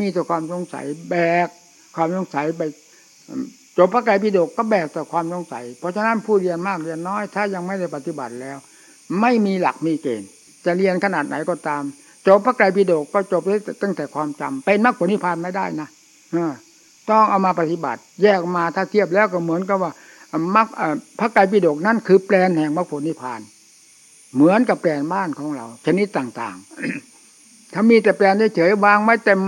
มีแต่ความสงสัยแบก ความสงสัยไป จบพระไตรปิฎกก็แบกแต่ความสงสัย เพราะฉะนั้นผู้เรียนมากเรียนน้อย ถ้ายังไม่ได้ปฏิบัติแล้ว ไม่มีหลักมีเกณฑ์ จะเรียนขนาดไหนก็ตาม จบพระไตรปิฎกก็จบได้ตั้งแต่ความจำเป็นมรรคผลนิพพานไม่ได้นะต้องเอามาปฏิบัติ แยกมาถ้าเทียบแล้วก็เหมือนกับว่ามรรคพระไตรปิฎกนั่นคือแปลนแห่งมรรคผลนิพพาน เหมือนกับแปลนบ้านของเรา ชนิดต่างๆ ถ้ามีแต่แปลนเฉยๆวางไม่เต็ม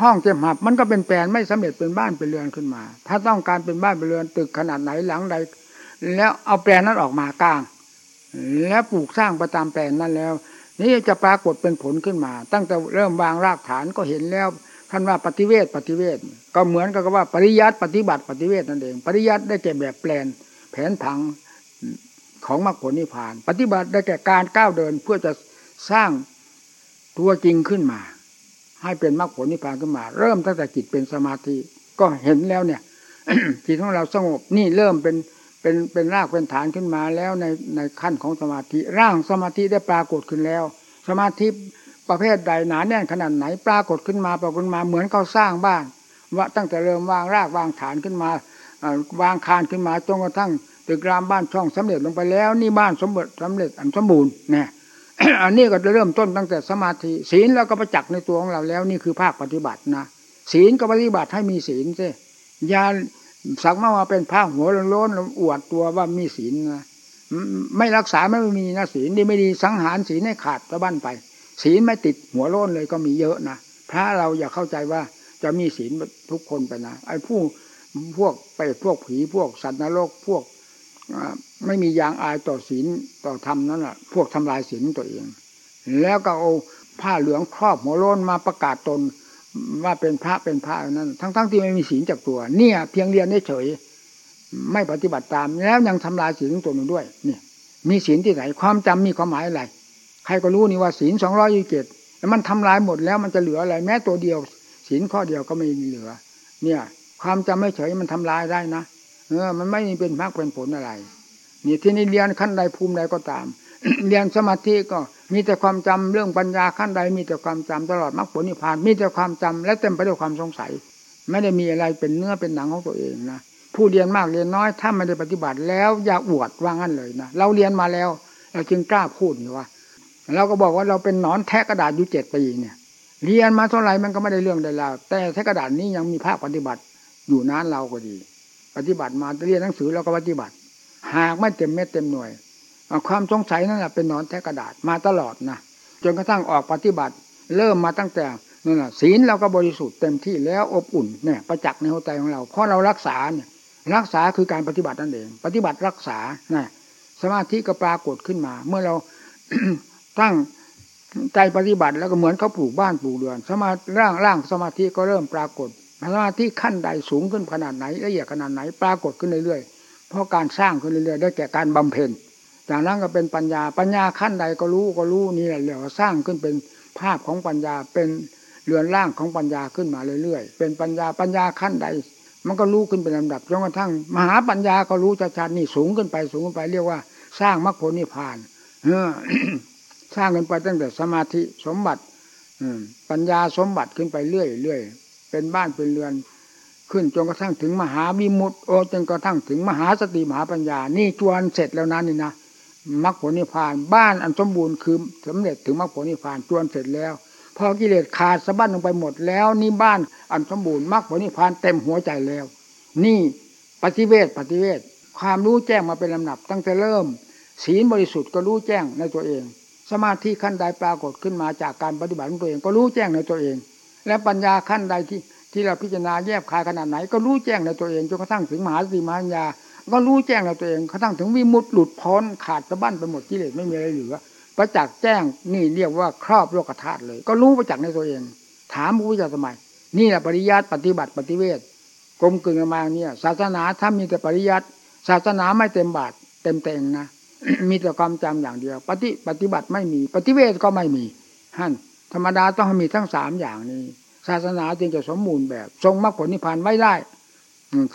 ห้องเจ็บหับมันก็เป็นแปลนไม่สำเร็จเป็นบ้านเป็นเรือนขึ้นมา ถ้าต้องการเป็นบ้านเป็นเรือนตึกขนาดไหนหลังใด แล้วเอาแปลนนั้นออกมากลาง แล้วปลูกสร้างไปตามแปลนนั้นแล้ว นี่จะปรากฏเป็นผลขึ้นมา ตั้งแต่เริ่มวางรากฐานก็เห็นแล้วท่านว่าปฏิเวทปฏิเวทก็เหมือนกับว่าปริยัติปฏิบัติปฏิเวทนั่นเอง ปริยัติได้แก่แบบแปลนแผนผังของมรรคผลนิพพาน ปฏิบัติได้แก่การก้าวเดินเพื่อจะสร้างตัวจริงขึ้นมา ให้เป็นมรรคผลนิพพานขึ้นมา เริ่มตั้งแต่จิตเป็นสมาธิก็เห็นแล้วเนี่ยจิตของเราสงบนี่เริ่มเป็นเป็นเป็นรากเป็นฐานขึ้นมาแล้วในในขั้นของสมาธิร่างสมาธิได้ปรากฏขึ้นแล้ว สมาธิประเภทใดหนาแน่นขนาดไหนปรากฏขึ้นมาปรากฏมาเหมือนเขาสร้างบ้านว่าตั้งแต่เริ่มวางรากวางฐานขึ้นมาวางคานขึ้นมาจนกระทั่งตึกรามบ้านช่องสำเร็จลงไปแล้ว นี่บ้านสมบูรณ์สำเร็จอันสมบูรณ์เนี่ย อันนี้ก็เริ่มต้นตั้งแต่สมาธิศีลแล้วก็ประจักษ์ในตัวของเราแล้ว นี่คือภาคปฏิบัตินะศีลก็ปฏิบัติให้มีศีลสิยาสักมาว่าเป็นพระหัวโล้นอวดตัวว่ามีศีลนะไม่รักษาไม่มีนะศีลดีไม่ดีสังหารศีลให้ขาดตะบั้นไป ศีลไม่ติดหัวโล้นเลยก็มีเยอะนะพระเราอย่าเข้าใจว่าจะมีศีลทุกคนไปนะไอ้ผู้พวกไปพวกผีพวกสัตว์นรกพวก ไม่มียางอายต่อศีลต่อธรรมนั่นแหละพวกทำลายศีลตัวเอง แล้วก็เอาผ้าเหลืองครอบหัวโล้นมาประกาศตนว่าเป็นพระเป็นพระนั้น ทั้งๆทที่ไม่มีศีลจากตัว เนี่ย เพียงเรียนเฉยไม่ปฏิบัติตาม แล้วยังทำลายศีลตัวหนึ่งด้วยนี่มีศีลที่ไหนความจำมีความหมายอะไรใครก็รู้นี่ว่าศีลสองร้อยยี่สิบเจ็ดแล้วมันทำลายหมดแล้วมันจะเหลืออะไร แม้ตัวเดียวศีลข้อเดียวก็ไม่มีเหลือ เนี่ย ความจำไม่เฉยมันทำลายได้นะเออ มันไม่เป็นมากเป็นผลอะไร นี่ที่นี่เรียนขั้นใดภูมิใดก็ตาม เรียนสมาธิก็มีแต่ความจำเรื่องปัญญาขั้นใดมีแต่ความจำตลอดมรรคผลนิพพานมีแต่ความจำและเต็มไปด้วยความสงสัย ไม่ได้มีอะไรเป็นเนื้อเป็นหนังของตัวเองนะผู้เรียนมากเรียนน้อยถ้าไม่ได้ปฏิบัติแล้วอย่าอวดว่างั้นเลยนะเราเรียนมาแล้วเราจึงกล้าพูดนี่ว่าเราก็บอกว่าเราเป็นนอนแทะกระดาษอยู่เจ็ดปีเนี่ยเรียนมาเท่าไหร่มันก็ไม่ได้เรื่องใดแล้ว แต่แทะกระดาษนี้ยังมีภาคปฏิบัติอยู่นานเราก็ดี ปฏิบัติมาเรียนหนังสือเราก็ปฏิบัติ หากไม่เต็มเม็ดเต็มหน่วยความสงสัยนั่นแหละเป็นนอนแท้กระดาษมาตลอดนะจนกระทั่งออกปฏิบัติ เริ่มมาตั้งแต่นั่นแหละศีลเราก็บริสุทธิ์เต็มที่แล้วอบอุ่นเนี่ยประจักษ์ในหัวใจของเราเพราะเรารักษาเนี่ยรักษาคือการปฏิบัตินั่นเอง ปฏิบัติรักษานะสมาธิก็ปรากฏขึ้นมา เมื่อเราตั้งใจปฏิบัติแล้วก็เหมือนเขาปลูกบ้านปลูกเรือน สมาร่างร่างสมาธิก็เริ่มปรากฏสมาธิขั้นใดสูงขึ้นขนาดไหนละเอียดขนาดไหนปรากฏขึ้นเรื่อยๆ เพราะการสร้างขึ้นเรื่อยๆได้แก่การบำเพ็ญจากนั้นก็เป็นปัญญาปัญญาขั้นใดก็รู้ก็รู้นี่แหละเดี๋ยวสร้างขึ้นเป็นภาพของปัญญาเป็นเรือนร่างของปัญญาขึ้นมาเรื่อยๆ เป็นปัญญาปัญญาขั้นใด มันก็รู้ขึ้นเป็นลำดับจนกระทั่ง มหาปัญญาก็รู้ชัดๆนี่สูงขึ้นไปสูงขึ้นไปเรียกว่า สร้างมรรคผลนิพพานเออสร้างกันไปตั้งแต่สมาธิสมบัติปัญญาสมบัติขึ้นไปเรื่อยๆเป็นบ้านเป็นเรือน ขึ้นจนกระทั่งถึงมหาวิมุตโอจนกระทั่งถึงมหาสติมหาปัญญา นี่จวนเสร็จแล้วนั้นนี่นะมรรคผลนิพพานบ้านอันสมบูรณ์คือสำเร็จถึงมรรคผลนิพพานจวนเสร็จแล้ว พอกิเลสขาดสะบั้นลงไปหมดแล้วนี่บ้านอันสมบูรณ์มรรคผลนิพพานเต็มหัวใจแล้ว นี่ปฏิเวทปฏิเวทความรู้แจ้งมาเป็นลำดับ ตั้งแต่เริ่ม ศีลบริสุทธิ์ก็รู้แจ้งในตัวเอง สมาธิขั้นใดปรากฏขึ้นมาจากการปฏิบัติของตัวเองก็รู้แจ้งในตัวเอง และปัญญาขั้นใดที่ ที่เราพิจารณาแยบคายขนาดไหน ก็รู้แจ้งในตัวเองจนกระทั่งถึงมหาสติมหาปัญญาก็รู้แจ้งในตัวเองกระทั่งถึงวิมุตต์หลุดพ้นขาดสะบั้นไปหมดกิเลสไม่มีอะไรเหลือประจักษ์แจ้งนี่เรียกว่าครอบโลกธาตุเลย ก็รู้ประจักษ์ในตัวเอง ถามผู้วิจารสมัยนี่แหละปริยัติปฏิบัติปฏิเวทกลมกลืนกันมาเนี่ยศาสนาถ้ามีแต่ปริยัติศาสนาไม่เต็มบาทเต็มเต็งนะมีแต่ความจำอย่างเดียว ปฏิปฏิบัติไม่มี ปฏิเวทก็ไม่มีฮั่นธรรมดาต้องมีทั้งสามอย่างนี้ ศาสนาจึงจะสมบูรณ์แบบ ทรงมรรคผลนิพพานไว้ได้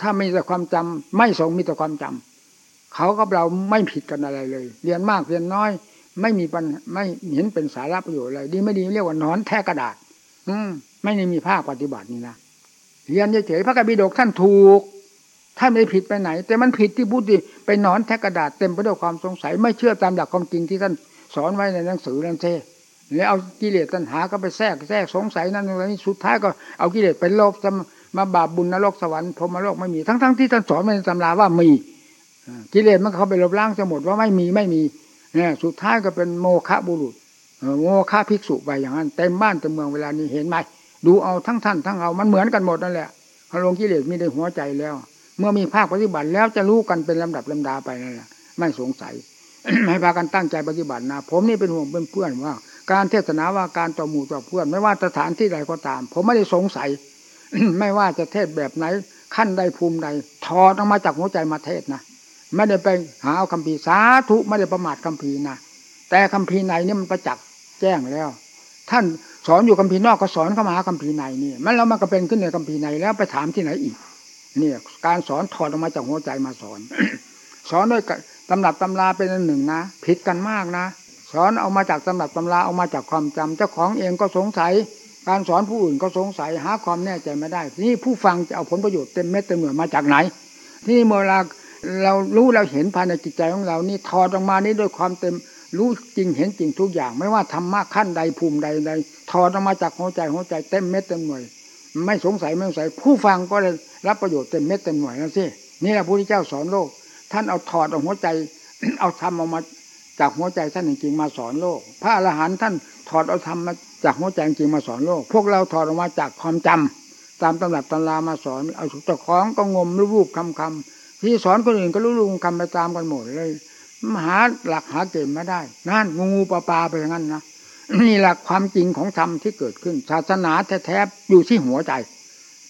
ถ้ามีแต่ความจำไม่ทรงมีแต่ความจำเขากับเราไม่ผิดกันอะไรเลย เรียนมากเรียนน้อย ไม่มีปัญไม่เห็นเป็นสาระประโยชน์อะไรดีไม่ดีเรียกว่านอนแท้กระดาษ อืมไม่ได้มีภาคปฏิบัตินี่นะเรียนเฉยๆพระกบิดกท่านถูกท่านไม่ผิดไปไหน แต่มันผิดที่พูดที่ไปนอนแท้กระดาษเต็มไปด้วยความสงสัย ไม่เชื่อตามหลักความจริงที่ท่านสอนไว้ในหนังสือนั่นเอง แล้วเอากิเลสตัณหาก็ไปแทรกแทรกสงสัยนั่นนี่สุดท้ายก็เอากิเลสไปลบมาบาปบุญนรกสวรรค์พรมนรกไม่มีทั้งๆทที่ท่านสอนในตำราว่ามีกิเลสมันเข้าไปลบล้างจะหมดว่าไม่มีไม่มีเนี่ยสุดท้ายก็เป็นโมฆะบุรุษโมฆะภิกษุไปอย่างนั้นเต็มบ้านเต็มเมืองเวลานี้เห็นไหมดูเอาทั้งท่านทั้งเอามันเหมือนกันหมดนั่นแหละพลงกิเลสมีในหัวใจแล้ว เมื่อมีภาคปฏิบัติแล้วจะรู้กันเป็นลำดับลำดาไปนั่นแหละไม่สงสัยให้พากันตั้งใจปฏิบัตินะผมนี่เป็นห่วงเป็นเพื่อนว่า การเทศนาว่าการต่อหมู่ต่อเพื่อน ไม่ว่าสถานที่ใดก็ตาม ผมไม่ได้สงสัย ไม่ว่าจะเทศแบบไหน ขั้นใดภูมิใดถอดออกมาจากหัวใจมาเทศนะไม่ได้ไปหาเอาคำพีสาธุไม่ได้ประมาทคำพีนะแต่คำพีในนี่มันประจักษ์แจ้งแล้ว ท่านสอนอยู่คำพีนอกก็สอนเข้ามาหาคำพีในนี่มันแล้วมันก็เป็นขึ้นในคำพีในแล้วไปถามที่ไหนอีกเนี่ย การสอนถอดออกมาจากหัวใจมาสอน สอนด้วยตำรับตำราเป็นอันหนึ่งนะผิดกันมากนะ สอนเอามาจากตำรับตำราเอามาจากความจำเจ้าของเองก็สงสัย การสอนผู้อื่นก็สงสัยหาความแน่ใจไม่ได้ทีนี่ผู้ฟังจะเอาผลประโยชน์เต็มเม็ดเต็มหน่วยมาจากไหนที่นี่เมื่อเราเรารู้เราเห็นภายในจิตใจของเรานี่ถอดออกมานี่ด้วยความเต็มรู้จริงเห็นจริงทุกอย่าง ไม่ว่าธรรมะขั้นใดภูมิใดใดถอดออกมาจากหัวใจหัวใจเต็มเม็ดเต็มหน่วย ไม่สงสัยไม่สงสัย ผู้ฟังก็เลยรับประโยชน์เต็มเม็ดเต็มหน่วยแล้วสินี่แหละพระพุทธเจ้าสอนโลก ท่านเอาถอดเอาหัวใจ เอาธรรมออกมา จากหัวใจท่านจริงๆมาสอนโลก พระอรหันต์ท่านถอดเอาธรรมมาจากหัวใจจริงมาสอนโลก พวกเราถอดออกมาจากความจำตามตำรับตำรามาสอน เอาเจ้าของก็งมรูปคำคำที่สอนคนอื่นก็รู้ลุงคำไปตามกันหมดเลยหาหลักหาเกณฑ์ไม่ได้ นั่นงูงูปลาปลาไปอย่างนั้นนะนี่หลักความจริงของธรรมที่เกิดขึ้น ศาสนาแท้ๆอยู่ที่หัวใจ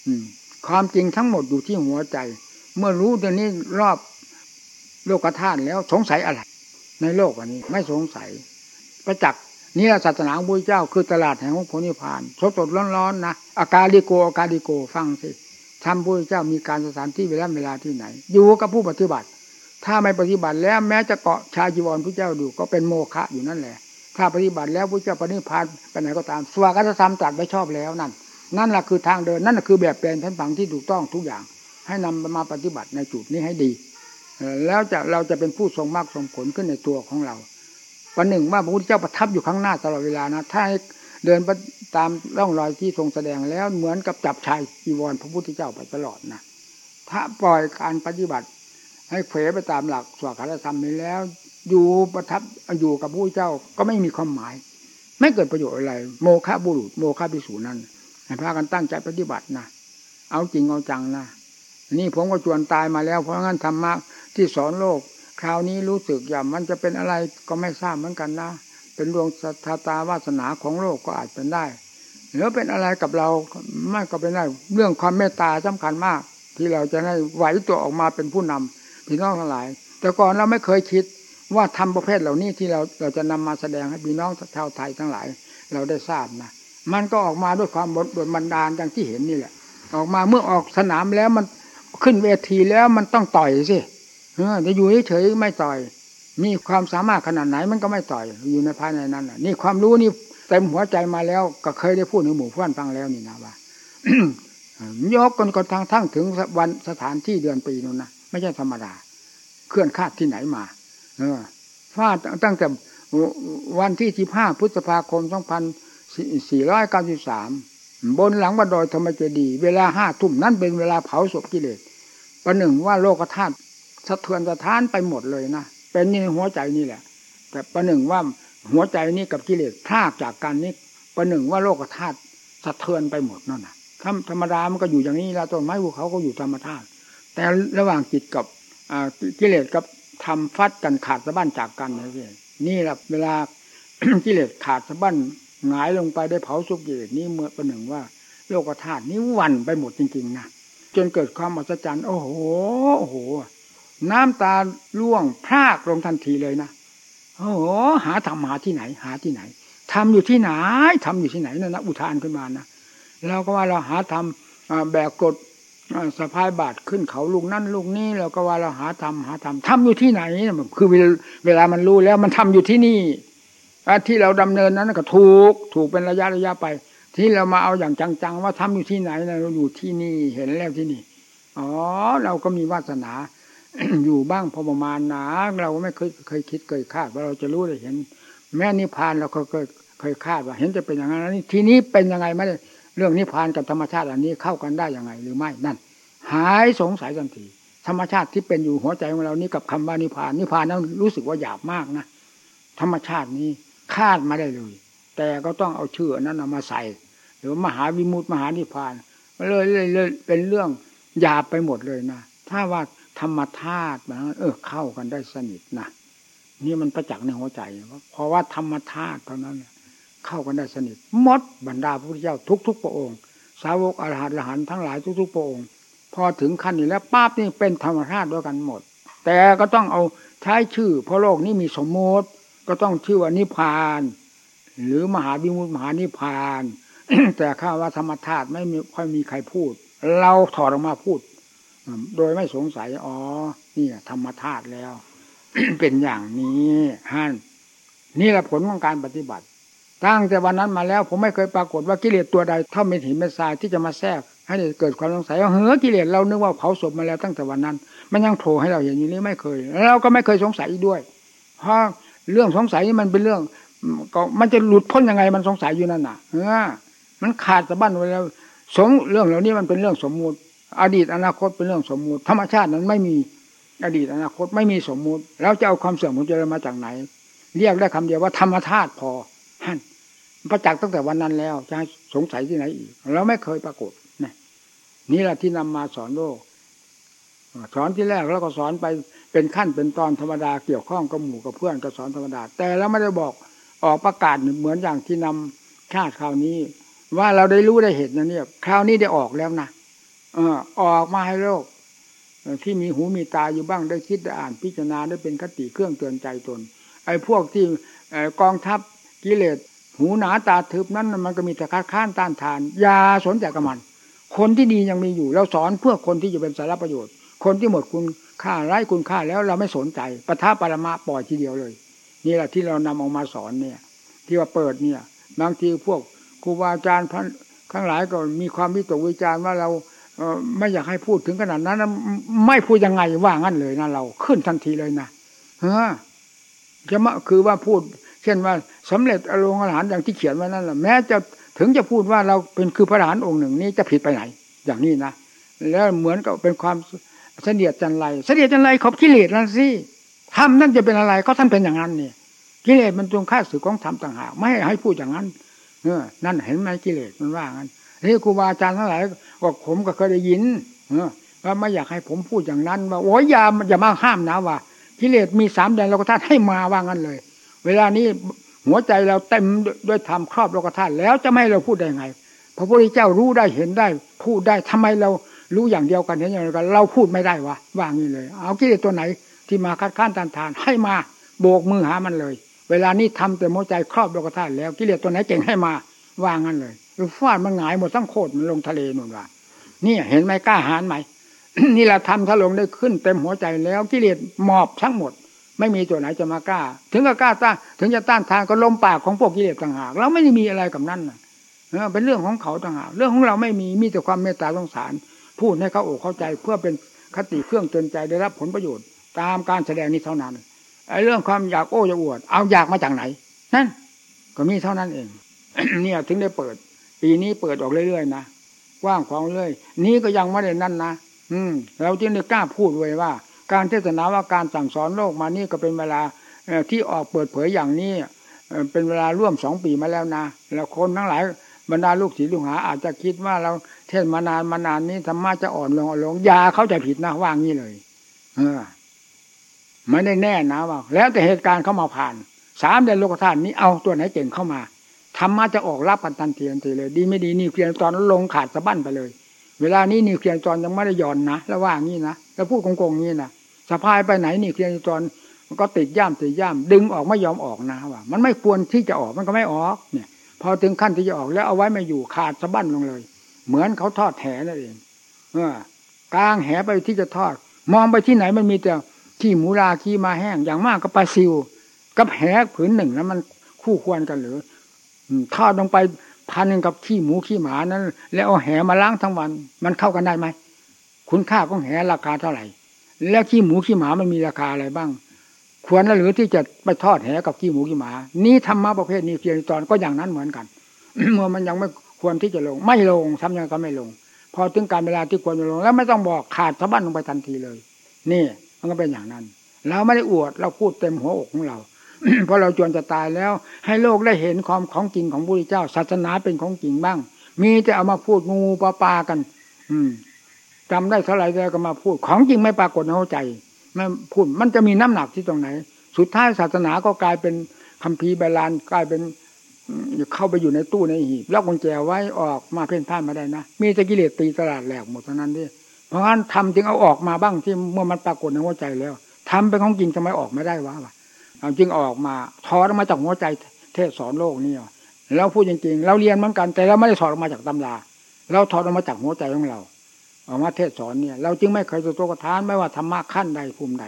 อืม ความจริงทั้งหมดอยู่ที่หัวใจ เมื่อรู้ตัวนี้รอบโลกธาตุแล้วสงสัยอะไร ในโลกอันนี้ ไม่สงสัย ประจักษ์นี่ศาสนาของพระเจ้าคือตลาดแห่งของผลนิพพานสดสดร้อนๆนะอากาลิโกอากาลิโกฟังสิทำพระเจ้ามีการสถานที่เวลาเวลาที่ไหน อยู่กับผู้ปฏิบัติ ถ้าไม่ปฏิบัติแล้วแม้จะเกาะชาจีวรพระเจ้าอยู่ก็เป็นโมฆะอยู่นั่นแหละ ถ้าปฏิบัติแล้วพระเจ้าปณิพานไปไหนก็ตามสวากาธรรมตรัสไว้ชอบแล้วนั่นนั่นแหละคือทางเดินนั่นแหละคือแบบแปลนแผนผังที่ถูกต้องทุกอย่าง ให้นำมาปฏิบัติในจุดนี้ให้ดี แล้วจะเราจะเป็นผู้ทรงมากทรงผลขึ้นในตัวของเราวันหนึ่งว่าพระพุทธเจ้าประทับอยู่ข้างหน้าตลอดเวลานะถ้าเดินตามร่องรอยที่ทรงแสดงแล้วเหมือนกับจับชายจีวรพระพุทธเจ้าไปตลอดนะถ้าปล่อยการปฏิบัติ ให้เผยไปตามหลักสวดคารธรรมนี้แล้ว อยู่ประทับอยู่กับพระพุทธเจ้าก็ไม่มีความหมาย ไม่เกิดประโยชน์อะไร โมฆะบุรุษ โมฆะภิสูนั้นให้พากันตั้งใจปฏิบัตินะเอาจริงเอาจังนะนี่ผมก็จวนตายมาแล้วเพราะงั้นธรรมะ ที่สอนโลก คราวนี้รู้สึกอย่างมันจะเป็นอะไรก็ไม่ทราบเหมือนกันนะ เป็นดวงสถาตาวาสนาของโลกก็อาจเป็นได้หรือเป็นอะไรกับเราไม่ก็เป็นได้เรื่องความเมตตาสำคัญมาก ที่เราจะให้ไหวตัวออกมาเป็นผู้นำพี่น้องทั้งหลาย แต่ก่อนเราไม่เคยคิดว่าทำประเภทเหล่านี้ที่เราเราจะนำมาแสดงให้พี่น้องชาวไทยทั้งหลาย เราได้ทราบนะมันก็ออกมาด้วยความบดบันดาลอย่างที่เห็นนี่แหละ ออกมาเมื่อออกสนามแล้วมันขึ้นเวทีแล้วมันต้องต่อยสิ จะอยู่เฉยๆไม่ต่อย มีความสามารถขนาดไหนมันก็ไม่ต่อย อยู่ในภายในนั้นนี่ความรู้นี่เต็มหัวใจมาแล้ว ก็เคยได้พูดในหมู่เพื่อนฟังแล้วนี่นะว่ายกกันกระทั่งทั้งถึงวันสถานที่เดือนปีนู้นนะไม่ใช่ธรรมดา เคลื่อนคาดที่ไหนมา เออฟาดตั้งแต่วันที่สิบห้าพฤษภาคมสองพันสี่ร้อยเก้าสิบสามบนหลังวัดดอยธรรมเจดี เวลาห้าทุ่มนั่นเป็นเวลาเผาศพกิเลสประหนึ่งว่าโลกธาตุ สะเทือนสะท้านไปหมดเลยนะเป็นนี่หัวใจนี่แหละ แต่ประหนึ่งว่าหัวใจนี้กับกิเลสพลากจากกันนี้ประหนึ่งว่าโลกธาตุสะเทือนไปหมดนั่นนะธรรมดามันก็อยู่อย่างนี้แล้วต้นไม้ภูเขาก็อยู่ธรรมธาตุแต่ระหว่างจิตกับกิเลสกับทำฟัดกันขาดสะบั้นจากกันนี่นี่แหละเวลากิเลสขาดสะบั้นหงายลงไปได้เผาสุกิเลสนี้เมื่อประหนึ่งว่า โลกธาตุนี้วันไปหมดจริงๆนะจนเกิดความอัศจรรย์โอ้โหโอ้โห น้ำตาล่วงพรากลงทันทีเลยนะโอ้โหหาทำหาที่ไหน หาที่ไหนทำอยู่ที่ไหนทำอยู่ที่ไหนนั่นนะอุทานขึ้นมานะเราก็ว่าเราหาทำแบกกดสะพายบาทขึ้นเขาลุงนั่นลุงนี่เราก็ว่าเราหาทำหาทำทำอยู่ที่ไหนคือเวลามันรู้แล้วมันทำอยู่ที่นี่ที่เราดำเนินนั้นก็ถูกถูกเป็นระยะระยะไป ที่เรามาเอาอย่างจังๆ ว่าทำอยู่ที่ไหนเราอยู่ที่นี่เห็นแล้วที่นี่อ๋อเราก็มีวาสนา อยู่บ้างพอประมาณนะเราไม่เคยเคยคิดเคยคาดว่าเราจะรู้ได้เห็น แม่นิพพานเราก็เคยเคยคาดว่า เห็นจะเป็นอย่างนั้นทีนี้เป็นยังไงไม่ได้เรื่องนิพพานกับธรรมชาติอันนี้เข้ากันได้ยังไง หรือไม่นั่น หายสงสัยทันทีธรรมชาติที่เป็นอยู่หัวใจของเรานี่กับคำว่านิพพานนิพพานนั้นรู้สึกว่าหยาบมากนะธรรมชาตินี้คาดมาได้เลย แต่ก็ต้องเอาชื่อนั้นเอามาใส่ หรือมหาวิมุตติมหานิพพานเลยเลยเลยเป็นเรื่องหยาบไปหมดเลยนะถ้าว่า ธรรมธาตุมันเออเข้ากันได้สนิทนะนี่มันประจักษ์ในหัวใจเพราะว่าธรรมธาตุเท่านั้นเข้ากันได้สนิทมดบรรดาพระพุทธเจ้าทุกๆพระองค์ สาวกอรหันต์อรหันต์ทั้งหลายทุกๆพระองค์ พอถึงขั้นนี้แล้วป้าบนี่เป็นธรรมชาติด้วยกันหมด แต่ก็ต้องเอาใช้ชื่อ เพราะโลกนี้มีสมมติ ก็ต้องชื่อว่านิพพาน หรือมหาวิมุตมหานิพพาน แต่ข้าว่าธรรมธาตุไม่ค่อยมีใครพูด เราถอดออกมาพูด โดยไม่สงสัยอ๋อนี่ธรรมธาตุแล้ว เป็นอย่างนี้ฮั่นนี่แหละผลของการปฏิบัติ ตั้งแต่วันนั้นมาแล้ว ผมไม่เคยปรากฏว่ากิเลสตัวใดเท่าเป็นหินเป็นทรายที่จะมาแทรกให้เกิดความสงสัยว่าเฮ้อกิเลสเรานึกว่าเผาศพมาแล้วตั้งแต่วันนั้น มันยังโผล่ให้เราอย่างนี้ไม่เคย แล้วเราก็ไม่เคยสงสัยด้วยเพราะเรื่องสงสัยนี่มันเป็นเรื่องก็มันจะหลุดพ้นยังไงมันสงสัยอยู่นั่นน่ะเออมันขาดสะบั้นไปแล้วสงเรื่องเหล่านี้มันเป็นเรื่องสมมุติ อดีตอนาคตเป็นเรื่องสมมุติ ธรรมชาตินั้นไม่มีอดีตอนาคตไม่มีสมมุติ แล้วจะเอาความเสื่อมของเจริญมาจากไหน เรียกได้คำเดียวว่าธรรมธาตุพอฮั่นประจักษ์ตั้งแต่วันนั้นแล้วจะสงสัยที่ไหนอีกเราไม่เคยปรากฏนี่นี่แหละที่นำมาสอนโลกสอนที่แรกแล้วก็สอนไปเป็นขั้นเป็นตอนธรรมดาเกี่ยวข้องกับหมู่กับเพื่อนก็สอนธรรมดา แต่แล้วไม่ได้บอกออกประกาศเหมือนอย่างที่นำชาติคราวนี้ ว่าเราได้รู้ได้เห็นนะเนี่ยคราวนี้ได้ออกแล้วนะ ออกมาให้โลกที่มีหูมีตาอยู่บ้างได้คิดได้อ่านพิจารณาได้เป็นคติเครื่องเตือนใจตน ไอ้พวกที่กองทัพกิเลสหูหนาตาทึบนั้นมันก็มีแต่คัดค้านต้านทานยาสนใจกับมัน คนที่ดียังมีอยู่เราสอนเพื่อคนที่จะเป็นสาระประโยชน์ คนที่หมดคุณค่าไร้คุณค่าแล้วเราไม่สนใจปะทะปรมาปล่อยทีเดียวเลย นี่แหละที่เรานำออกมาสอนเนี่ย ที่ว่าเปิดเนี่ยบางทีพวกครูบาอาจารย์ทั้งหลายก็มีความวิตกวิจารณ์ว่าเรา ไม่อยากให้พูดถึงขนาดนั้นไม่พูดยังไงว่างั้นเลยนะเราขึ้นทันทีเลยนะเฮ้อจะมาคือว่าพูด เช่นว่าสำเร็จอารมณ์อาหารอย่างที่เขียนไว้นั่นแหละแม้จะถึงจะพูดว่าเราเป็นคือพระอรหันต์องค์หนึ่งนี้จะผิดไปไหน อย่างนี้นะแล้วเหมือนกับเป็นความเสนียดจันไรเสนียดจันไรขอบกิเลสนั่นสิทำนั่นจะเป็นอะไรก็ท่านเป็นอย่างนั้นเนี่ยกิเลสมันตรงค่าสื่อของธรรมต่างหากไม่ให้พูดอย่างนั้นเออนั่นเห็นไหมกิเลสมันว่างั้น นี่ครูบาอาจารย์ทั้งหลายก็ผมก็เคยได้ยินเอว่าไม่อยากให้ผมพูดอย่างนั้น ว่าโอ้ยอย่าอย่ามาห้ามนะว่ากิเลสมีสามแดนโลกธาตุให้มาว่างั้นเลย เวลานี้หัวใจเราเต็มด้วยธรรมครอบโลกธาตุแล้วจะไม่เราพูดได้ไงพระพุทธเจ้ารู้ได้เห็นได้พูดได้ทำไมเรารู้อย่างเดียวกันเห็นอย่างเดียวกัน เราพูดไม่ได้วะว่างี้เลย เอากิเลสตัวไหนที่มาคัดค้านตานทานให้มาโบกมือหามันเลย เวลานี้ทำแต่หัวใจครอบโลกธาตุแล้วกิเลสตัวไหนเก่งให้มาว่างั้นเลย ฟาดมันหงายหมดทั้งโคตรมันลงทะเลนู่นว่านี่เห็นไหมกล้าหาญไหมนี่แหละทำถ้าลงได้ขึ้นเต็มหัวใจแล้วกิเลสหมอบทั้งหมด ไม่มีตัวไหนจะมากล้า ถึงก็กล้าต้านถึงจะต้านทานก็ลมปากของพวกกิเลสต่างหากเราไม่ได้มีอะไรกับนั่นนะเป็นเรื่องของเขาต่างหากเรื่องของเราไม่มีมีแต่ความเมตตาสงสาร พูดให้เขาอกเข้าใจเพื่อเป็นคติเครื่องเตือนใจได้รับผลประโยชน์ ตามการแสดงนี้เท่านั้นไอ้เรื่องความอยากโอ้อยากอวด เอาอยากมาจากไหนนั่นก็มีเท่านั้นเอง เนี่ยถึงได้เปิด ปีนี้เปิดออกเรื่อยๆนะกว้างขวางเรื่อย นี้ก็ยังไม่ได้นั่นนะอืม เราจึงได้กล้าพูดไว้ว่า การเทศนาว่าการสั่งสอนโลกมานี่ก็เป็นเวลาที่ออกเปิดเผยอย่างนี้เป็นเวลาร่วมสองปีมาแล้วนะแล้วคนทั้งหลายบรรดาลูกศิษย์ลูกหา อาจจะคิดว่าเราเทศมานานมานานนี้ธรรมะจะอ่อนลงอ่อนลงยาเขาจะผิดนะว่างี้เลย เออไม่ได้แน่นะว่า แล้วแต่เหตุการณ์เข้ามาผ่าน สามเดือนโลกธาตุนี้เอาตัวไหนเก่งเข้ามา ธรรมะจะออกรับกันทันทีทันทีเลย ดีไม่ดีนิวเคลียร์ตอนลงขาดสะบั้นไปเลย เวลานี้นิวเคลียร์ตอนยังไม่ได้ย่อนนะแล้วว่างี้นะแล้วพูดโกงๆงี้นะสะพายไปไหนนิวเคลียร์ตอนมันก็ติดย่ามติดย่ามดึงออกไม่ยอมออกนะว่า มันไม่ควรที่จะออกมันก็ไม่ออกเนี่ย พอถึงขั้นที่จะออกแล้วเอาไว้ไม่อยู่ขาดสะบั้นลงเลย เหมือนเขาทอดแหนั่นเองเออกลางแหไปที่จะทอด มองไปที่ไหนมันมีแต่ขี้หมูราขี้มาแห้งอย่างมากก็ปลาซิว กับแหผืนหนึ่งแล้วมันคู่ควรกันหรือ ทอดลงไปพันหนึ่งกับขี้หมูขี้หมานั้น แล้วเอาแหมาล้างทั้งวัน มันเข้ากันได้ไหมคุณค่าของแหราคาเท่าไหร่ แล้วขี้หมูขี้หมามันมีราคาอะไรบ้าง ควรหรือที่จะไปทอดแหกับขี้หมูขี้หมา นี่ธรรมะประเภทนี้เพียงตอนก็อย่างนั้นเหมือนกันเมื่อมันยังไม่ควรที่จะลง ไม่ลงทำยังก็ไม่ลง พอถึงการเวลาที่ควรจะลง แล้วไม่ต้องบอกขาดสะบั้นลงไปทันทีเลย นี่มันก็เป็นอย่างนั้น เราไม่ได้อวดเราพูดเต็มหัวอกของเรา เพราะเราจวนจะตายแล้ว ให้โลกได้เห็นความของจริงของพระพุทธเจ้า ศาสนาเป็นของจริงบ้าง มีแต่เอามาพูดงูปลาปากัน อืมจำได้เท่าไหร่แล้วก็มาพูด ของจริงไม่ปรากฏในหัวใจไม่พูดมันจะมีน้ำหนักที่ตรงไหน สุดท้ายศาสนาก็กลายเป็นคัมภีร์ใบลานกลายเป็นเข้าไปอยู่ในตู้ในหีบล็อกกุญแจไว้ออกมาเพ่นพ่านมาได้นะมีแต่กิเลสตีตลาดแหลกหมดเท่านั้นดิเพราะงั้นทำจึงเอาออกมาบ้างที่เมื่อมันปรากฏในหัวใจแล้วทำเป็นของจริงทำไมออกไม่ได้วะ เอาจึงออกมาถอดออกมาจากหัวใจเทศสอนโลกนี่แล้วพูดจริงๆ เราเรียนเหมือนกัน แต่เราไม่ได้ถอดออกมาจากตำราเราถอดออกมาจากหัวใจของเรา ออกมาเทศสอนเนี่ย เราจึงไม่เคยตัวกระทานไม่ว่าธรรมะขั้นใดภูมิใด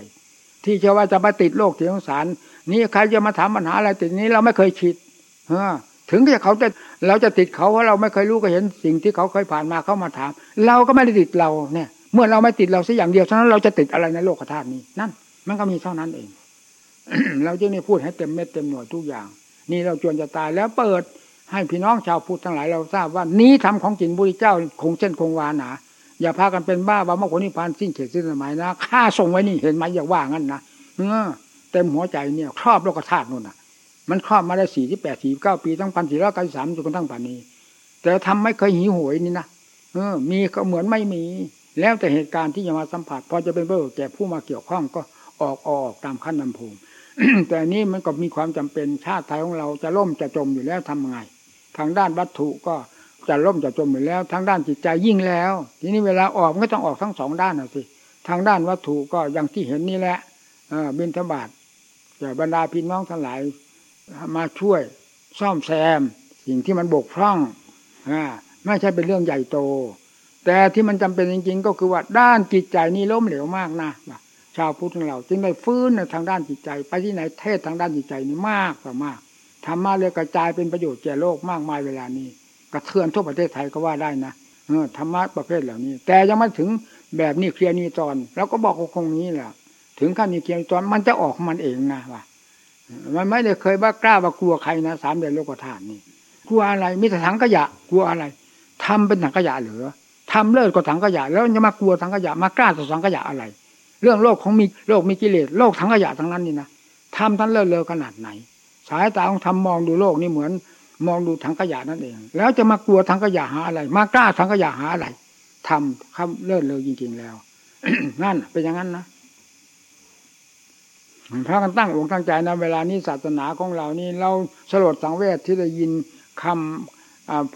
ที่เชื่อว่าจะไปติดโลกเทียงสารนี่ใครจะมาถามปัญหาอะไรติดนี้เราไม่เคยคิดเออถึงจะเขาจะเราจะติดเขาเพราะเราไม่เคยรู้ก็เห็นสิ่งที่เขาเคยผ่านมาเขามาถาม เราก็ไม่ได้ติดเราเนี่ย เมื่อเราไม่ติดเราสักอย่างเดียวฉะนั้นเราจะติดอะไรในโลกธาตุนี้นั่น มันก็มีเท่านั้นเอง เราจึงนี่พูดให้เต็มเม็ดเต็มหน่วยทุกอย่าง นี่เราจวนจะตายแล้วเปิดให้พี่น้องชาวพุทธทั้งหลายเราทราบว่านี้ทำของจริงบุริเจ้าคงเช่นคงวาหนาอย่าพากันเป็นบ้าบ้ามาคนนิพานสิ้นเขตสิ้นสมัยนะข้าส่งไว้นี่เห็นไหมอย่าว่างั้นนะเออเต็มหัวใจเนี่ยครอบโลกธาตุนู่นน่ะ มันครอบมาได้สี่ที่แปดสี่เก้าปีตั้งพันสี่ร้อยเก้าสิบสามจนกระทั่งป่านนี้ แต่ทำไม่เคยหิวโหยนี่นะเออ มีก็เหมือนไม่มี แล้วแต่เหตุการณ์ที่จะมาสัมผัสพอจะเป็นเบอร์แก่ผู้มาเกี่ยวข้องก็ออกออกตามขั้นนำภูมิ แต่นี้มันก็มีความจำเป็นชาติไทยของเราจะล่มจะจมอยู่แล้วทำไงทางด้านวัตถุก็จะล่มจะจมอยู่แล้วทางด้านจิตใจยิ่งแล้ว ทีนี้เวลาออกก็ต้องออกทั้งสองด้านนะสิทางด้านวัตถุก็อย่างที่เห็นนี่แหละบินทบาทจะบรรดาพี่น้องทั้งหลายมาช่วยซ่อมแซม สิ่งที่มันบกพร่องอไม่ใช่เป็นเรื่องใหญ่โต แต่ที่มันจำเป็นจริง ๆ ก็คือว่าด้านจิตใจนี่ล้มเหลวมากนะ ชาวพุทธของเรา จึงได้ฟื้นในทางด้านจิตใจ ไปที่ไหนเทศทางด้านจิตใจนี่มากกว่ามากธรรมะเลยกระจายเป็นประโยชน์แก่โลกมากมายเวลานี้ กระเทือนทั่วประเทศไทยก็ว่าได้นะเออธรรมะประเภทเหล่านี้ แต่ยังไม่ถึงแบบนี้เคลียร์นี้ตอนเราก็บอกคงนี้แหละถึงขั้นนี้เคลียร์ตอนมันจะออกมันเองนะว่ามันไม่ได้เคยบ้ากล้าว่ากลัวใครนะสามเดือนโลกธาตุนี่กลัวอะไรมีแต่ถังขยะ กลัวอะไรทำเป็นถังขยะเหรือทำเลิศก็ถังขยะ แล้วจะมากลัวถังขยะมากล้าต่อถังขยะอะไร เรื่องโลกของมีโลกมีกิเลสโลกถังขยะทั้งนั้นนี่นะทำท่านเลิศเลอขนาดไหน สายตาของทำมองดูโลกนี่เหมือน มองดูถังขยะนั่นเอง แล้วจะมากลัวถังขยะหาอะไร มากล้าถังขยะหาอะไรทำคำเลิศเลยจริง ๆแล้วนั่นเป็นอย่างนั้นนะพระกันตั้งองค์ตั้งใจนะเวลานี้ศาสนาของเรานี่เราสลดสังเวชที่ได้ยินคำ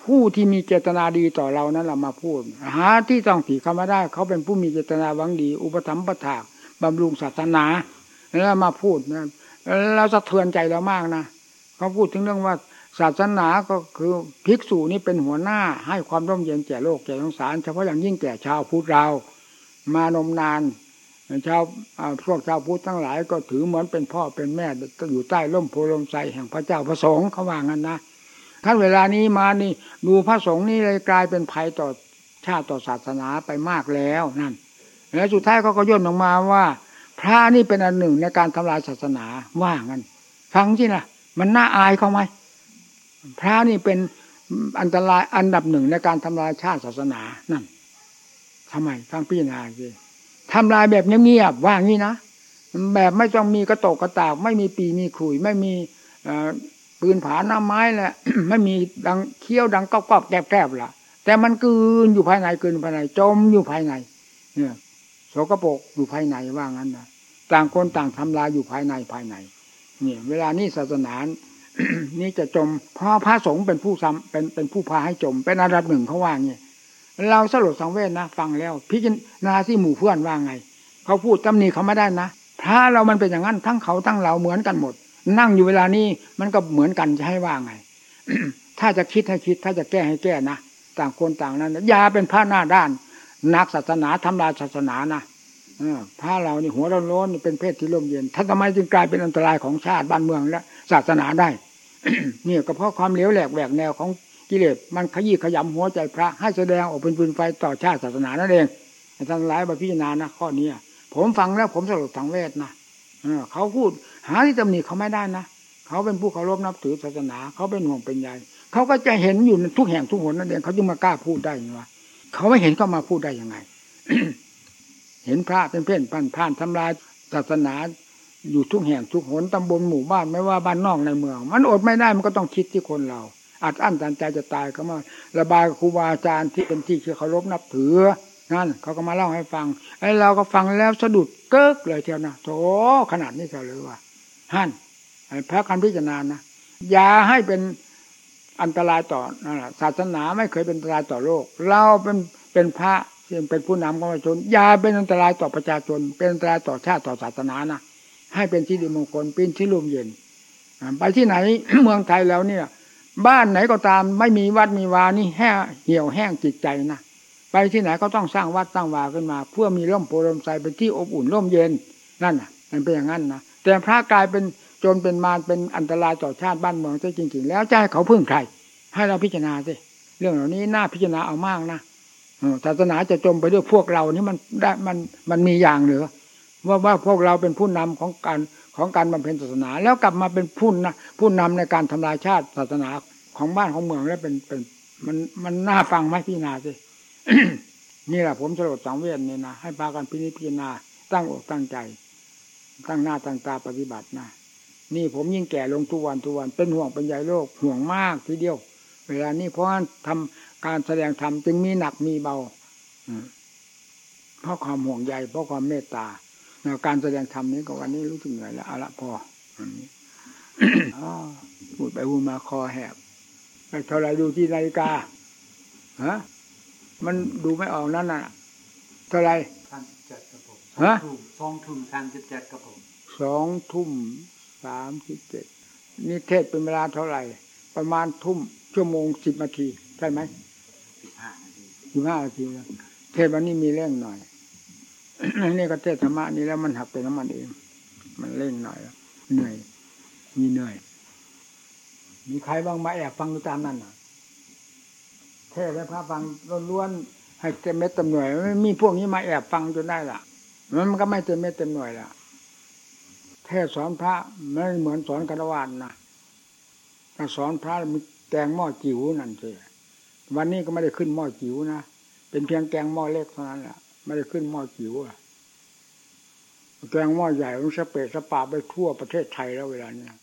ผู้ที่มีเจตนาดีต่อเรานั้นเรามาพูดหาที่ต้องผีคำมาได้ เขาเป็นผู้มีเจตนาหวังดี อุปถัมภ์ประถากบำรุงศาสนา แล้วมาพูดนะเราสะเทือนใจเรามากนะเขาพูดถึงเรื่องว่าศาสนาก็คือภิกษุนี่เป็นหัวหน้า ให้ความร่มเย็นแก่โลกแก่สงสาร เฉพาะอย่างยิ่งแก่ชาวพุทธเรา มานมนานชาวพวกชาวพุทธทั้งหลายก็ถือเหมือนเป็นพ่อเป็นแม่อยู่ใต้ร่มโพลมไทรแห่งพระเจ้าพระสงฆ์เขาว่างั้นนะ ท่านเวลานี้มานี่ ดูพระสงฆ์นี่เลยกลายเป็นภัยต่อชาติต่อศาสนาไปมากแล้วนั่น แล้วสุดท้ายเขาก็ย่นออกมาว่า พระนี่เป็นอันหนึ่งในการทำลายศาสนาว่างั้นฟังที่นะมันน่าอายเขาไหมพระนี่เป็นอันตรายอันดับหนึ่งในการทำลายชาติศาสนานั่นทำไมฟังพี่นาสิทำลายแบบเงียบๆว่างี้นะแบบไม่ต้องมีกระตกกระตากไม่มีปีมีขุยไม่มี ปืนผาหน้าไม้แหละไม่มีดังเคี้ยวดังกรอบๆแกรบๆล่ะ แต่มันกืนอยู่ภายในกืนภายใน จมอยู่ภายใน เนี่ยโสกโปกอยู่ภายในว่างั้นนะต่างคนต่างทำลายอยู่ภายในภายในเนี่ยเวลานี้ศาสนานี่จะจมเพราะพระสงฆ์เป็นผู้ซ้ำเป็นเป็นผู้พาให้จม เป็นอันดับหนึ่งเขาว่างี้เราสลดสังเวชนะฟังแล้ว พิจารณาที่หมู่เพื่อนว่าไง เขาพูดตำหนิเขาไม่ได้นะพระเรามันเป็นอย่างนั้นทั้งเขาทั้งเราเหมือนกันหมด นั่งอยู่เวลานี้มันก็เหมือนกันจะให้ว่าไง ถ้าจะคิดให้คิด ถ้าจะแก้ให้แก้นะต่างคนต่างนั้นอย่าเป็นพระหน้าด้าน นักศาสนาทำลายศาสนานะพระเรานี่หัวร้อนๆเป็นเพศที่ร่มเย็นท่านทำไมจึงกลายเป็นอันตรายของชาติบ้านเมืองและศาสนาได้เนี่ยก็เพราะความเลี้ยวแหลกแหวกแนวของกิเลสมันขยี้ขยำหัวใจพระให้แสดงออกเป็นฟืนไฟต่อชาติศาสนานั่นเองท่านหลายบพิจารณานะข้อนี้ผมฟังแล้วผมสลดทางเวทนะเขาพูด หาที่ตำหนิเขาไม่ได้นะเขาเป็นผู้เคารพนับถือศาสนา เขาเป็นห่วงเป็นใยเขาก็จะเห็นอยู่ทุกแห่งทุกหนนั่นเองเขาจึงมากล้าพูดได้ยังไงเขาไม่เห็นก็มาพูดได้ยังไง เห็นพระเป็นเพื่อนพันผ่านทำลายศาสนาอยู่ทุกแห่งทุกหนตำบลหมู่บ้านไม่ว่าบ้านนอกในเมือง มันอดไม่ได้มันก็ต้องคิดที่คนเราอัดอั้นตันใจจะตายก็มาระบายครูบาอาจารย์ที่เป็นที่เคารพนับถือนั่นเขาก็มาเล่าให้ฟังไอ้เราก็ฟังแล้วสะดุดเกิกเลยเทียวนะโถขนาดนี้เฉลยว่า ฮั่นพระการพิจารณานะอย่าให้เป็นอันตรายต่อนั่นแหละศาสนาไม่เคยเป็นอันตรายต่อโลก เราเป็นเป็นพระที่เป็นผู้นำของประชาชนอย่าเป็นอันตรายต่อประชาชน เป็นอันตรายต่อชาติต่อศาสนานะให้เป็นที่ดีมงคลเป็นที่ร่มเย็นไปที่ไหนเมืองไทยแล้วเนี่ย บ้านไหนก็ตามไม่มีวัดมีวานี่แห้เหี่ยวแห้งจิตใจนะไปที่ไหนก็ต้องสร้างวัดสร้างวาขึ้นมา เพื่อมีร่มโพร่มไทรเป็นที่อบอุ่นร่มเย็นนั่นน่ะ มันเป็นอย่างนั้นนะ แต่พระกลายเป็นโจรเป็นมารเป็นอันตรายต่อชาติบ้านเมืองซะจริง ๆ แล้วจะให้เขาพึ่งใคร ให้เราพิจารณาสิเรื่องเหล่านี้น่าพิจารณาเอามากนะศาสนาจะจมไปด้วยพวกเรานี่มันได้มันมันมีอย่างเหรือว่าว่าพวกเราเป็นผู้นำของการของการบำเพ็ญศาสนา แล้วกลับมาเป็นผู้นะผู้นำในการทำลายชาติศาสนาของบ้านของเมืองแล้วเป็นเป็นมันมันน่าฟังไหมพี่นาสินี่แหละผมสรุปสังเวียนเนี่ยนะให้พากันพินิจพิจารณาตั้งอกตั้งใจ ตั้งหน้าตั้งตาปฏิบัตินะนี่ผมยิ่งแก่ลงทุกวันทุกวันเป็นห่วงเป็นใยโลกห่วงมากทีเดียว เวลานี้เพราะว่าทำการแสดงธรรมจึงมีหนักมีเบาเพราะความห่วงใยเพราะความเมตตาแนวการแสดงธรรมนี้ก็วันนี้รู้สึกเหนื่อยแล้วเอาละพอนี้พูดไปพูดมาคอแหบไปเท่าไรดูที่นาฬิกาฮะมันดูไม่ออกนั่นน่ะ เท่าไร ฮะสองทุ่มสามสิบเจ็ดครับผมสองทุ่มสามสิบเจ็ดนี่เทศเป็นเวลาเท่าไหร่ ประมาณทุ่มชั่วโมงสิบนาทีใช่ไหมสิบห้านาทีสิบห้านาทีแล้วเทศวันนี้มีเร่งหน่อยนี่ก็เทศธรรมะนี้แล้วมันหักเป็นน้ำมันเอง มันเร่งหน่อยแล้วเหนื่อย มีเหนื่อย มีใครบ้างมาแอบฟังอยู่ตามนั่นน่ะ เทศและพระฟังล้วนๆให้เต็มเม็ดเต็มหน่วยไม่มีพวกนี้มาแอบฟังจนได้ล่ะ มันก็ไม่เต็มเม็ดเต็มหน่วยล่ะเทศสอนพระไม่เหมือนสอนกระวานนะถ้าสอนพระมีแกงหม้อจิ๋วนั่นสิวันนี้ก็ไม่ได้ขึ้นหม้อจิ๋วนะเป็นเพียงแกงหม้อเล็กเท่านั้นแหละไม่ได้ขึ้นหม้อจิ๋วอะแกงหม้อใหญ่มันสเปะสปาไปทั่วประเทศไทยแล้วเวลาเนี้ย